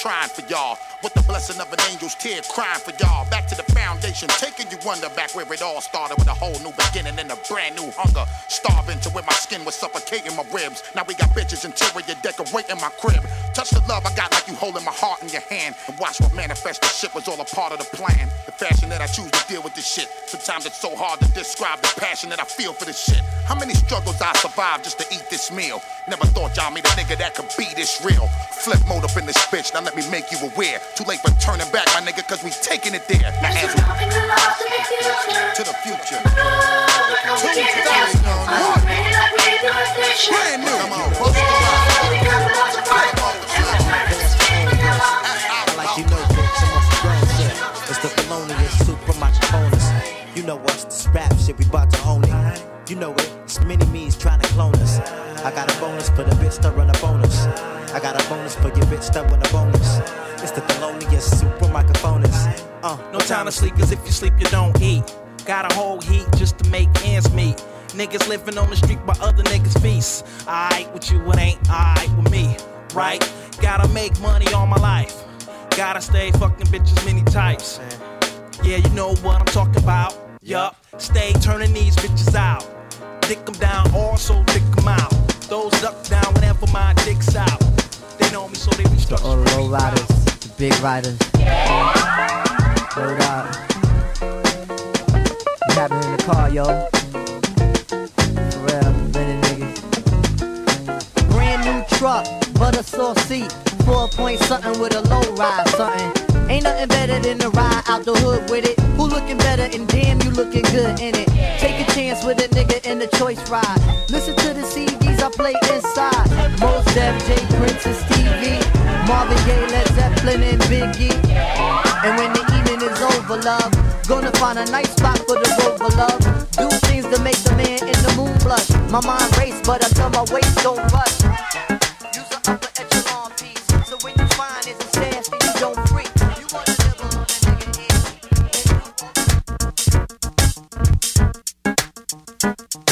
Trying for y'all. With the blessing of an angel's tear crying for y'all. Back to the foundation, taking you under back where it all started with a whole new beginning and a brand new hunger. Starving to where my skin was suffocating my ribs. Now we got bitches interior decorating my crib. Touch the love I got like you holding my heart in your hand. And watch what manifest this shit was all a part of the plan. The fashion that I choose to deal with this shit. Sometimes it's so hard to describe the passion that I feel for this shit. How many struggles I survived just to eat this meal? Never thought y'all made a nigga that could be this real. Flip mode up in this bitch, now let me make you aware. Too late for turning back, my nigga, cause we taking it there. Now as we to the future. Brand new. Come on, You know us, this rap shit, we bout to own it. You know it, it's many me's trying to clone us. I got a bonus for the bitch that run a bonus. I got a bonus for your bitch that win a bonus. It's the felonious super microphoners. Uh, No time to sleep, cause if you sleep, you don't eat. Got a whole heat just to make ends meet. Niggas living on the street while other niggas feast. Alright with you, it ain't alright with me, right? Gotta make money all my life. Gotta stay fucking bitches many types. Yeah, you know what I'm talking about. Yup, stay turning these bitches out. Dick them down, also dick them out. Those duck down whenever my dick's out. They know me, so they reach To all the low riders, the big riders. Yeah. Word up. What happened in the car, yo? For real, many niggas. Brand new truck, butter sauce seat. Four point something with a low ride something. Ain't nothing better than to ride out the hood with it. Who looking better and damn you looking good in it. Take a chance with a nigga in the choice ride. Listen to the CDs I play inside. Mos Def J Prince and Stevie. Marvin Gaye, Led Zeppelin and Biggie. And when the evening is over, love, gonna find a nice spot for the rover, love. Do things to make the man in the moon blush. My mind race, but I tell my waist don't rush. Use the upper echelon Yeah.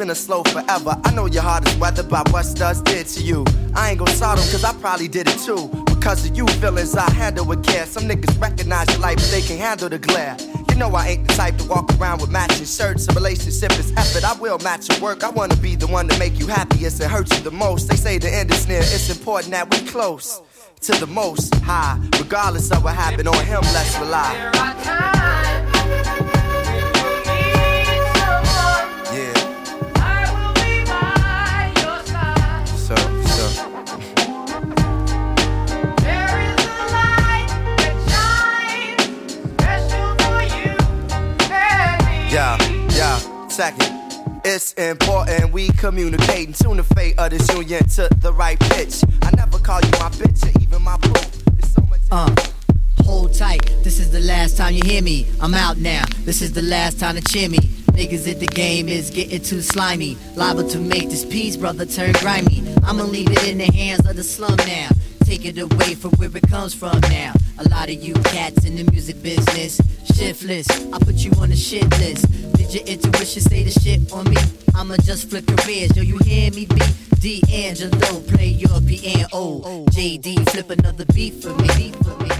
Spin it slow forever. I know your heart is weathered by what studs did to you. I ain't gon' sort them cause I probably did it too. Because of you feelings I handle with care. Some niggas recognize your light, but they can't handle the glare. You know I ain't the type to walk around with matching shirts. A relationship is effort. I will match your work. I wanna be the one to make you happiest and hurt you the most. They say the end is near. It's important that we close to the most high. Regardless of what happened on him, let's rely. Second. It's important we communicate and tune the fate of this union to the right pitch. I never call you my bitch or even my boo. Uh, hold tight. This is the last time you hear me. I'm out now. This is the last time to cheer me. Niggas at the game is getting too slimy. Liable to make this piece, brother, turn grimy. I'ma leave it in the hands of the slum now. Take it away from where it comes from now. A lot of you cats in the music business, shiftless. I put you on the shit list. Did your intuition say the shit on me? I'ma just flip careers. Yo, you hear me? B. D'Angelo, play your piano. JD, flip another beat for me. Beat for me. Beat for me.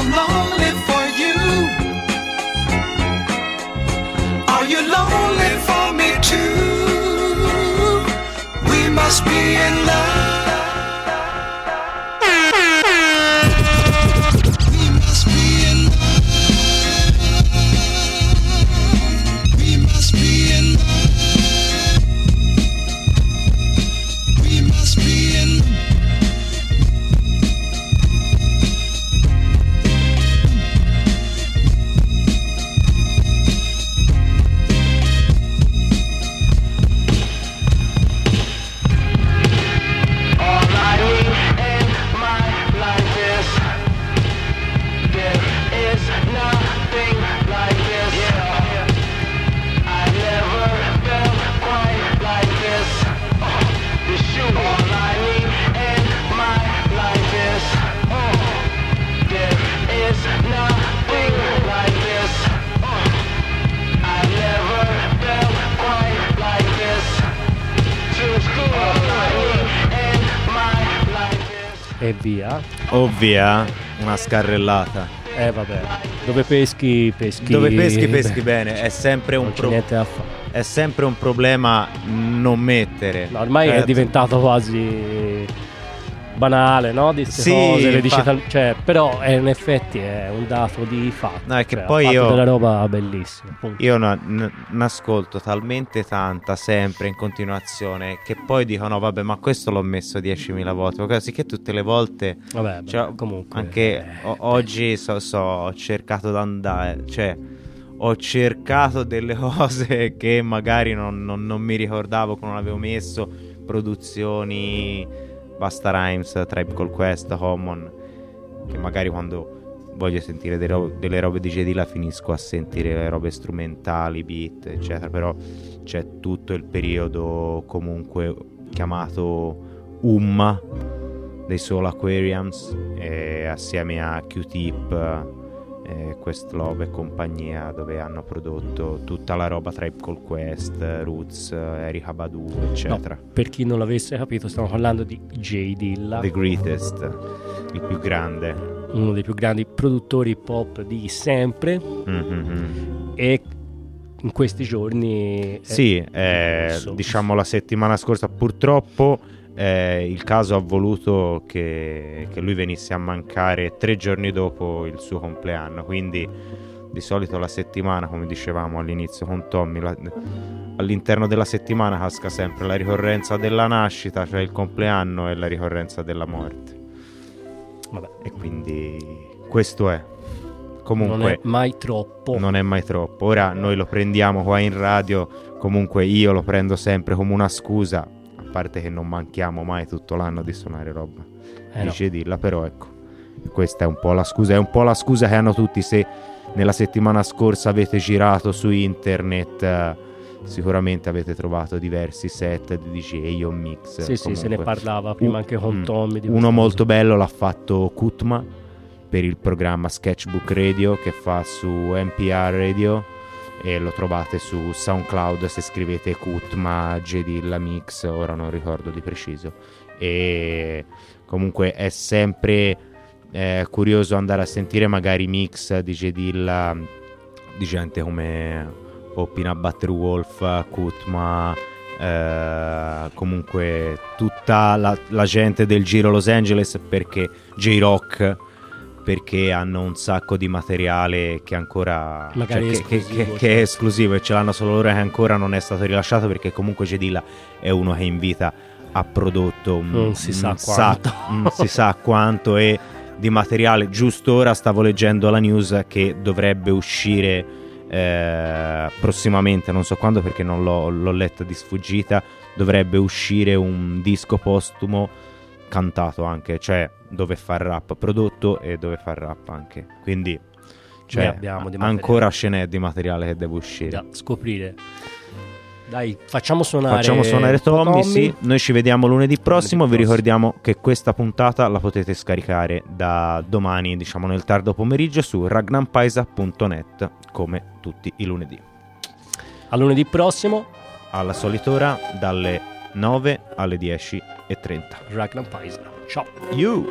I'm lonely for you? Are you lonely for me too? We must be in love. E via. Ovvia, una scarrellata. Eh vabbè, dove peschi, peschi Dove peschi, peschi bene. È sempre un Non c'è pro- niente da fare. è sempre un problema non mettere. No, ormai è Certo. diventato quasi banale, no? Di Sì, cose, le infa- digital- cioè, però è, in effetti è un dato di fatto. No, è che cioè, poi io- della roba bellissima. appunto. Io na- n- n'ascolto talmente tanta sempre in continuazione che poi dico no vabbè ma questo l'ho messo 10.000 volte così che tutte le volte Vabbè, beh, cioè, comunque, anche o- oggi so, so, ho cercato di andare cioè ho cercato delle cose che magari non, non- non mi ricordavo che non avevo messo produzioni Basta Rhymes, Tribe Call Quest, Common che magari quando voglio sentire delle, ro- delle robe di J.D. la finisco a sentire le robe strumentali, beat, eccetera, però c'è tutto il periodo comunque chiamato Umma dei Soul Aquariums e assieme a Q-Tip eh, Questlove e compagnia dove hanno prodotto tutta la roba Tribe Call Quest, Roots, Erika Badu, eccetera. No, per chi non l'avesse capito, stiamo parlando di J. Dilla, The Greatest, il più grande. uno dei più grandi produttori pop di sempre. Mhm. E in questi giorni. Sì, eh, diciamo la settimana scorsa purtroppo eh, il caso ha voluto che, che lui venisse a mancare tre giorni dopo il suo compleanno, quindi di solito la settimana, come dicevamo all'inizio con Tommy, la- all'interno della settimana casca sempre la ricorrenza della nascita, cioè il compleanno e la ricorrenza della morte. Vabbè. E quindi questo è. Comunque Non è mai troppo. non è mai troppo. Ora noi lo prendiamo qua in radio, comunque io lo prendo sempre come una scusa, parte che non manchiamo mai tutto l'anno di suonare roba. Eh no. Dice dirla, però ecco, questa è un po' la scusa, è un po' la scusa che hanno tutti se nella settimana scorsa avete girato su internet eh, sicuramente avete trovato diversi set di DJ o mix. Sì, sì, se ne comunque. parlava prima anche con Mm. Tommy. di Uno questa molto bello l'ha fatto Kutma per il programma Sketchbook Radio che fa su NPR Radio e lo trovate su SoundCloud se scrivete Kutma JD la mix, ora non ricordo di preciso. E comunque è sempre eh, curioso andare a sentire magari mix di JD la- di gente come Oppina Butterwolf, Kutma, eh, comunque tutta la, la gente del giro Los Angeles perché J-Rock perché hanno un sacco di materiale che ancora cioè, che, esclusivo, che- che è esclusivo e ce l'hanno solo loro che ancora non è stato rilasciato perché comunque Jedilla è uno che in vita ha prodotto un, Non si sa quanto. non si sa quanto e di materiale giusto ora stavo leggendo la news che dovrebbe uscire eh, prossimamente non so quando perché non l'ho, l'ho letta di sfuggita dovrebbe uscire un disco postumo cantato anche cioè dove fa il rap prodotto e dove fa il rap anche quindi cioè, ancora ce n'è di materiale che deve uscire Da scoprire. Dai, facciamo suonare. Facciamo suonare Tommy, sì. Noi ci vediamo lunedì prossimo. Vi prossimo. ricordiamo che questa puntata la potete scaricare da domani, diciamo nel tardo pomeriggio, su ragnampaisa.net, come tutti i lunedì. A lunedì prossimo, Alla solita ora, dalle 9 alle 10.30. Ragnar Ciao. You!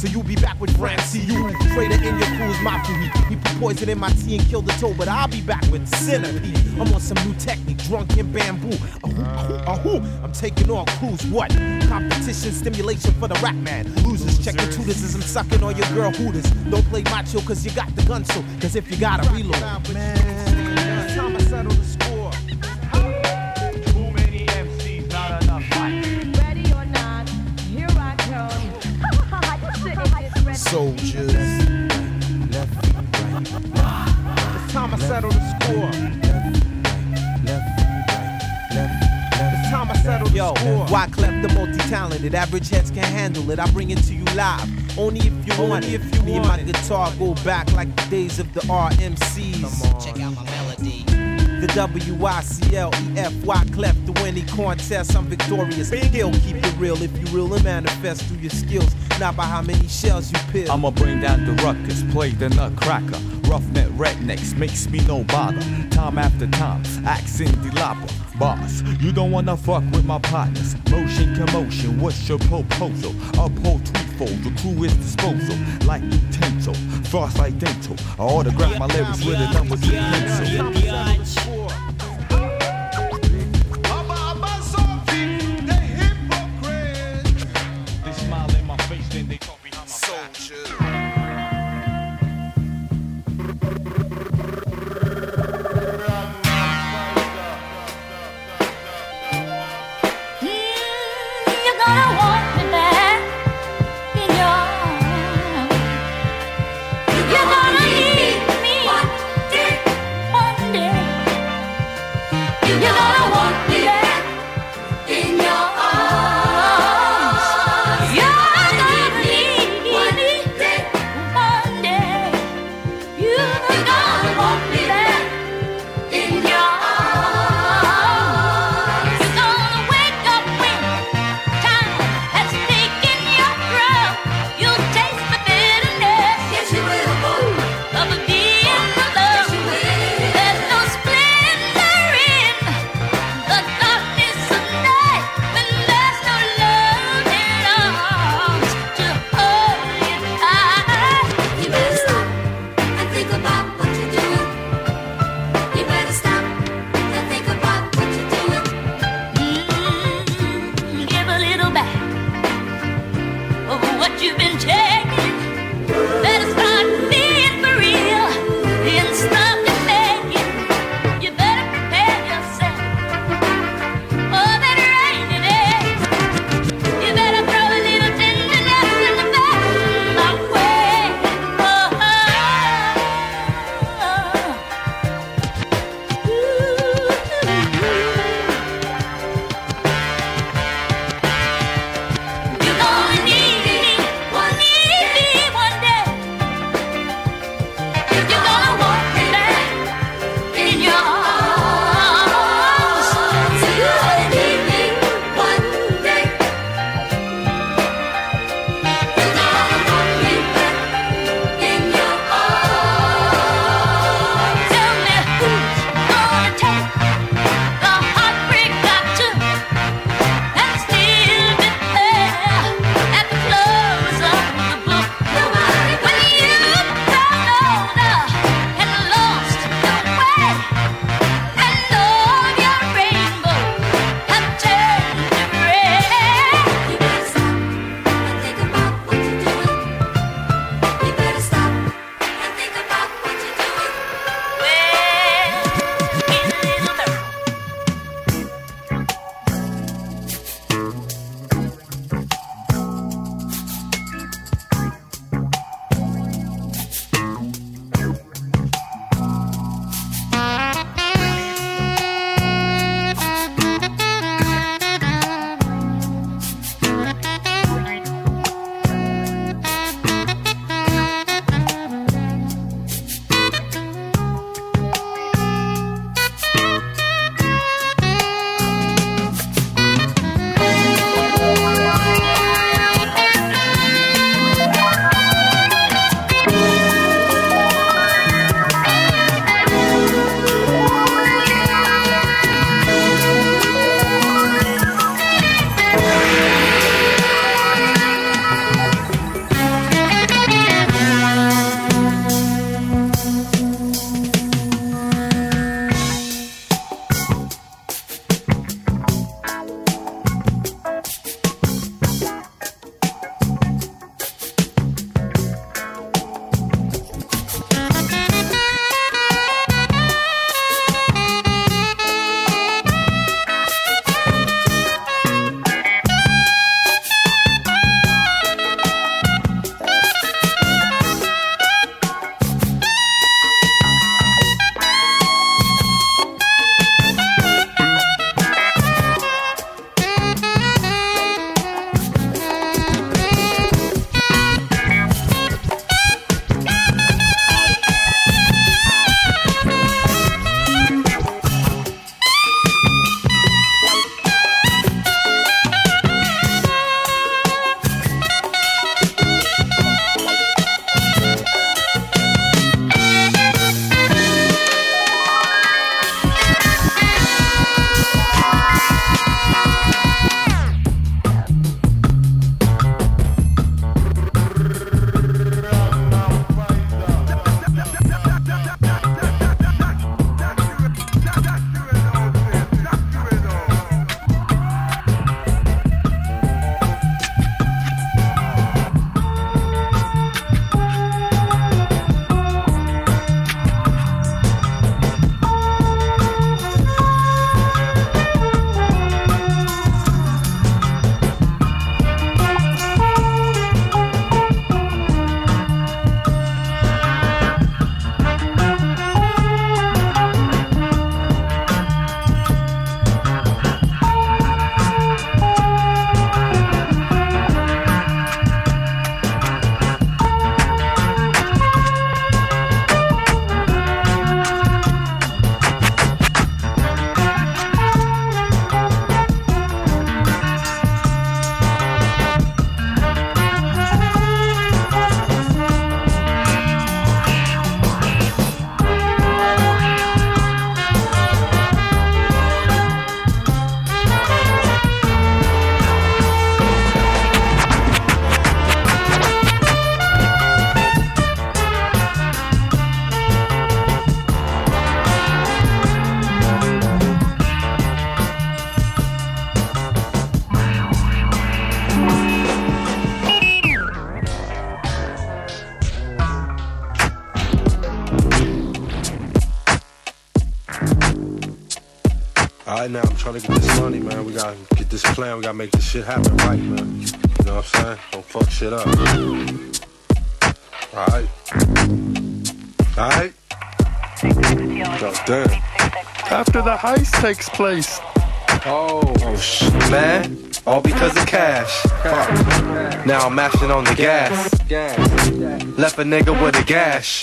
So you'll be back with Francie. You Traitor in your crew's mafia. He put poison in my tea and kill the toe, but I'll be back with centipede. I'm on some new technique, drunk in bamboo. Ahoo, ahoo, ahoo. I'm taking on crews. What? Competition stimulation for the rap man. Losers, check your tutors as I'm sucking on your girl hooters. Don't play macho cause you got the gun so. Cause if you gotta reload. Man, multi-talented, average heads can't handle it. I bring it to you live, only if you want it. If you Me and my guitar go back like the days of the RMCs. Check out my melody. The W-I-C-L-E-F, Wyclef, the winning contest. I'm victorious. Still keep it real if you real and manifest through your skills, not by how many shells you peel. I'ma bring down the ruckus, play the nutcracker. Roughneck rednecks makes me no bother. Time after time, accent the lopper. Boss, you don't wanna fuck with my partners. Motion commotion, what's your proposal? Uphold threefold, the crew is disposal. Like utensil, frost like dental. I autograph my lyrics with a number two pencil. Money, man. We gotta get this plan. We gotta make this shit happen right, man. You know what I'm saying? Don't fuck shit up. Alright. Alright. Oh, damn. After the heist takes place. Oh, oh shit, man. All because of cash. Fuck. Now I'm mashing on the gas. Left a nigga with a gash.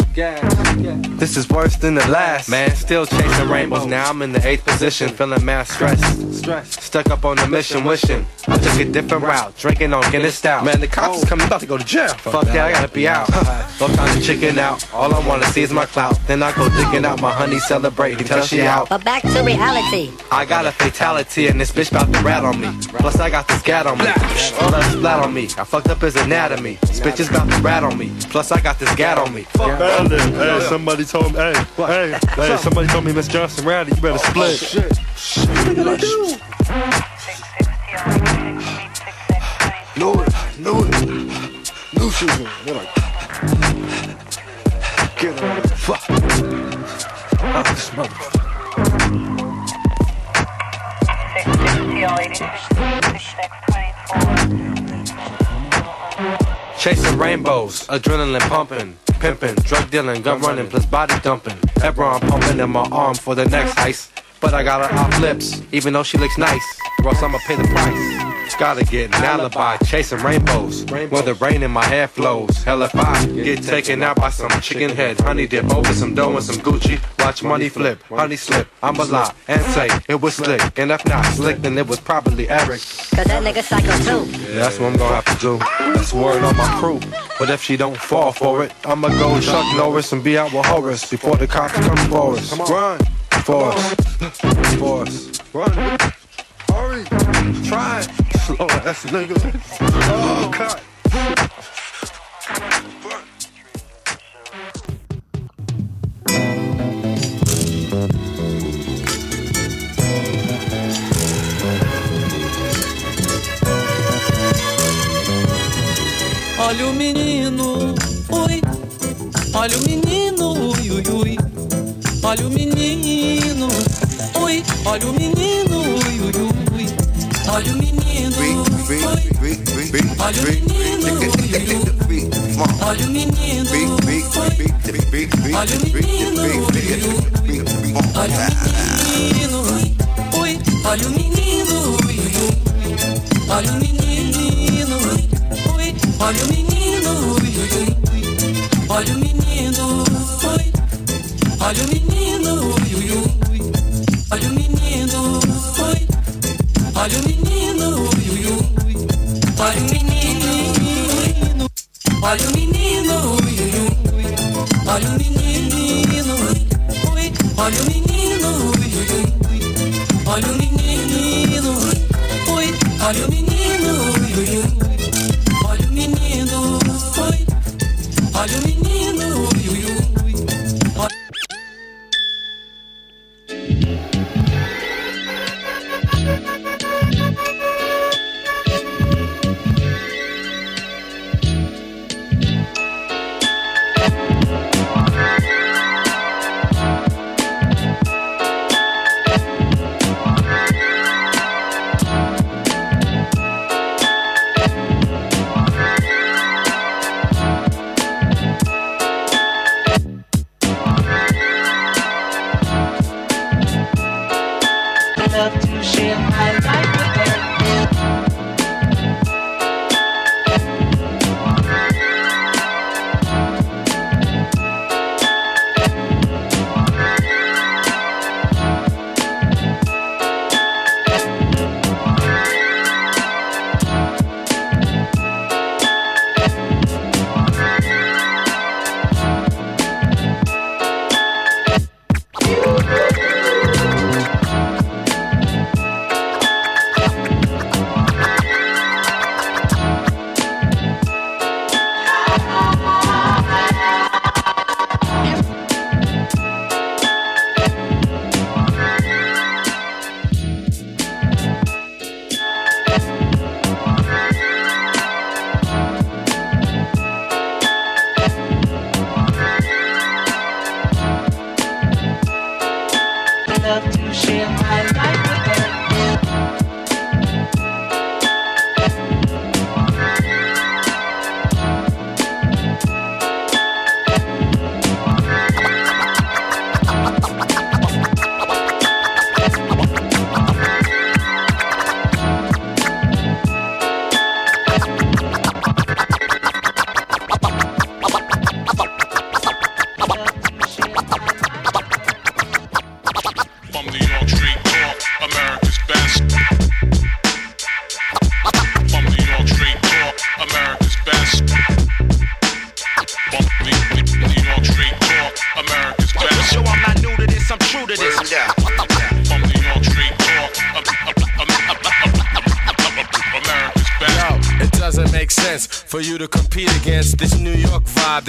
This is worse than the last. Man, still chasing rainbows. Now I'm in the eighth position, feeling mad stressed. Stuck up on the mission, wishing I took a different route. Drinking on Guinness stout. Man, the cops is coming about to go to jail. Fuck that, I gotta be out. No time to chicken out. All I wanna see is my clout. Then I go digging out my honey, celebrating till she out. But back to reality. I got a fatality and this bitch bout to rat on me. Plus I got this gat on me. All that splat on me. I fucked up his anatomy. This bitch is about to rat on me. Plus I got this gat on me. Fuck Hey, hey, somebody told me, hey, hey, hey, somebody told me Miss Johnson Rowdy, you better oh, split. shit. Shit. What I do? She. They're like, get it. Fuck. Oh, this. Chasing rainbows, adrenaline pumping, pimping, drug dealing, gun running, plus body dumping. Hebron pumping in my arm for the next heist. But I got her off lips, even though she looks nice. Or else I'ma pay the price. Gotta get an alibi, chasing rainbows. When the rain in my hair flows. Hell if I get taken out by some chicken head. Honey dip over some dough and some Gucci. Watch money flip, honey slip. I'ma lie and say it was slick. And if not slick, then it was probably Eric. Cause that nigga psycho too. Yeah, that's what I'm gonna have to do. That's word on my crew. But if she don't fall for it, I'ma go Chuck Norris and be out with Horace before the cops come for us. Run for us. For us. Run. Hurry. Try. Slow ass nigga. Oh, God. Olha o menino, ui. Olha o menino, ui, ui, ui. Olha o menino, ui. Olha o menino. Olha o menino. Olha o menino. Olha o menino. Olha o menino. Olha o menino. Olha o menino. Olha o menino. Olha o menino. Olha o menino. Olha o menino, ui, ui, ui. Olha o menino. Olha o menino, ui, ui, ui. Olha o menino, olha o menino, ui, ui. Olha o menino, ui. Olha o menino, ui, ui, ui. Olha o menino, ui. Olha o menino,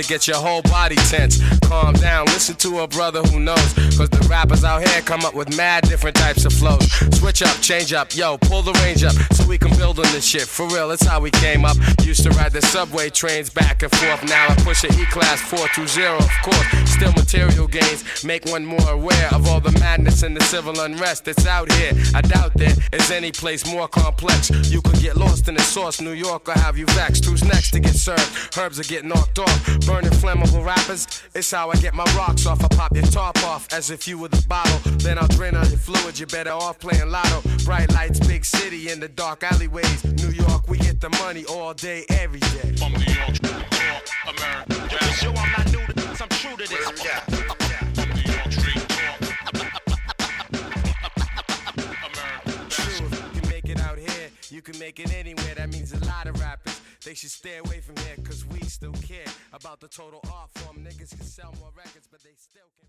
get your whole body tense. Calm down, listen to a brother who knows. Cause the rappers out here come up with mad different types of flows. Switch up, change up, yo, pull the range up so we can build on this shit. For real, that's how we came up. Used to ride the subway trains back and forth. Now I push a E class 420, of course. Still material gains make one more aware of all the madness and the civil unrest that's out here. I doubt there is any place more complex. You could get lost in the sauce. New York will have you vexed. Who's next to get served? Herbs are getting knocked off. Burning flammable rappers. It's how I get my rocks off. I pop your top off as if you were the bottle. Then I'll drain on your fluid. You're better off playing lotto. Bright lights, big city in the dark alleyways. New York, we get the money all day, every day. From New York. America's best. Yo, I'm not new to this, I'm true to this. From New York Street Talk. True, if you can make it out here, you can make it anywhere. That means a lot of rappers. They should stay away from here, cause we still care about the total art form. Niggas can sell more records, but they still can.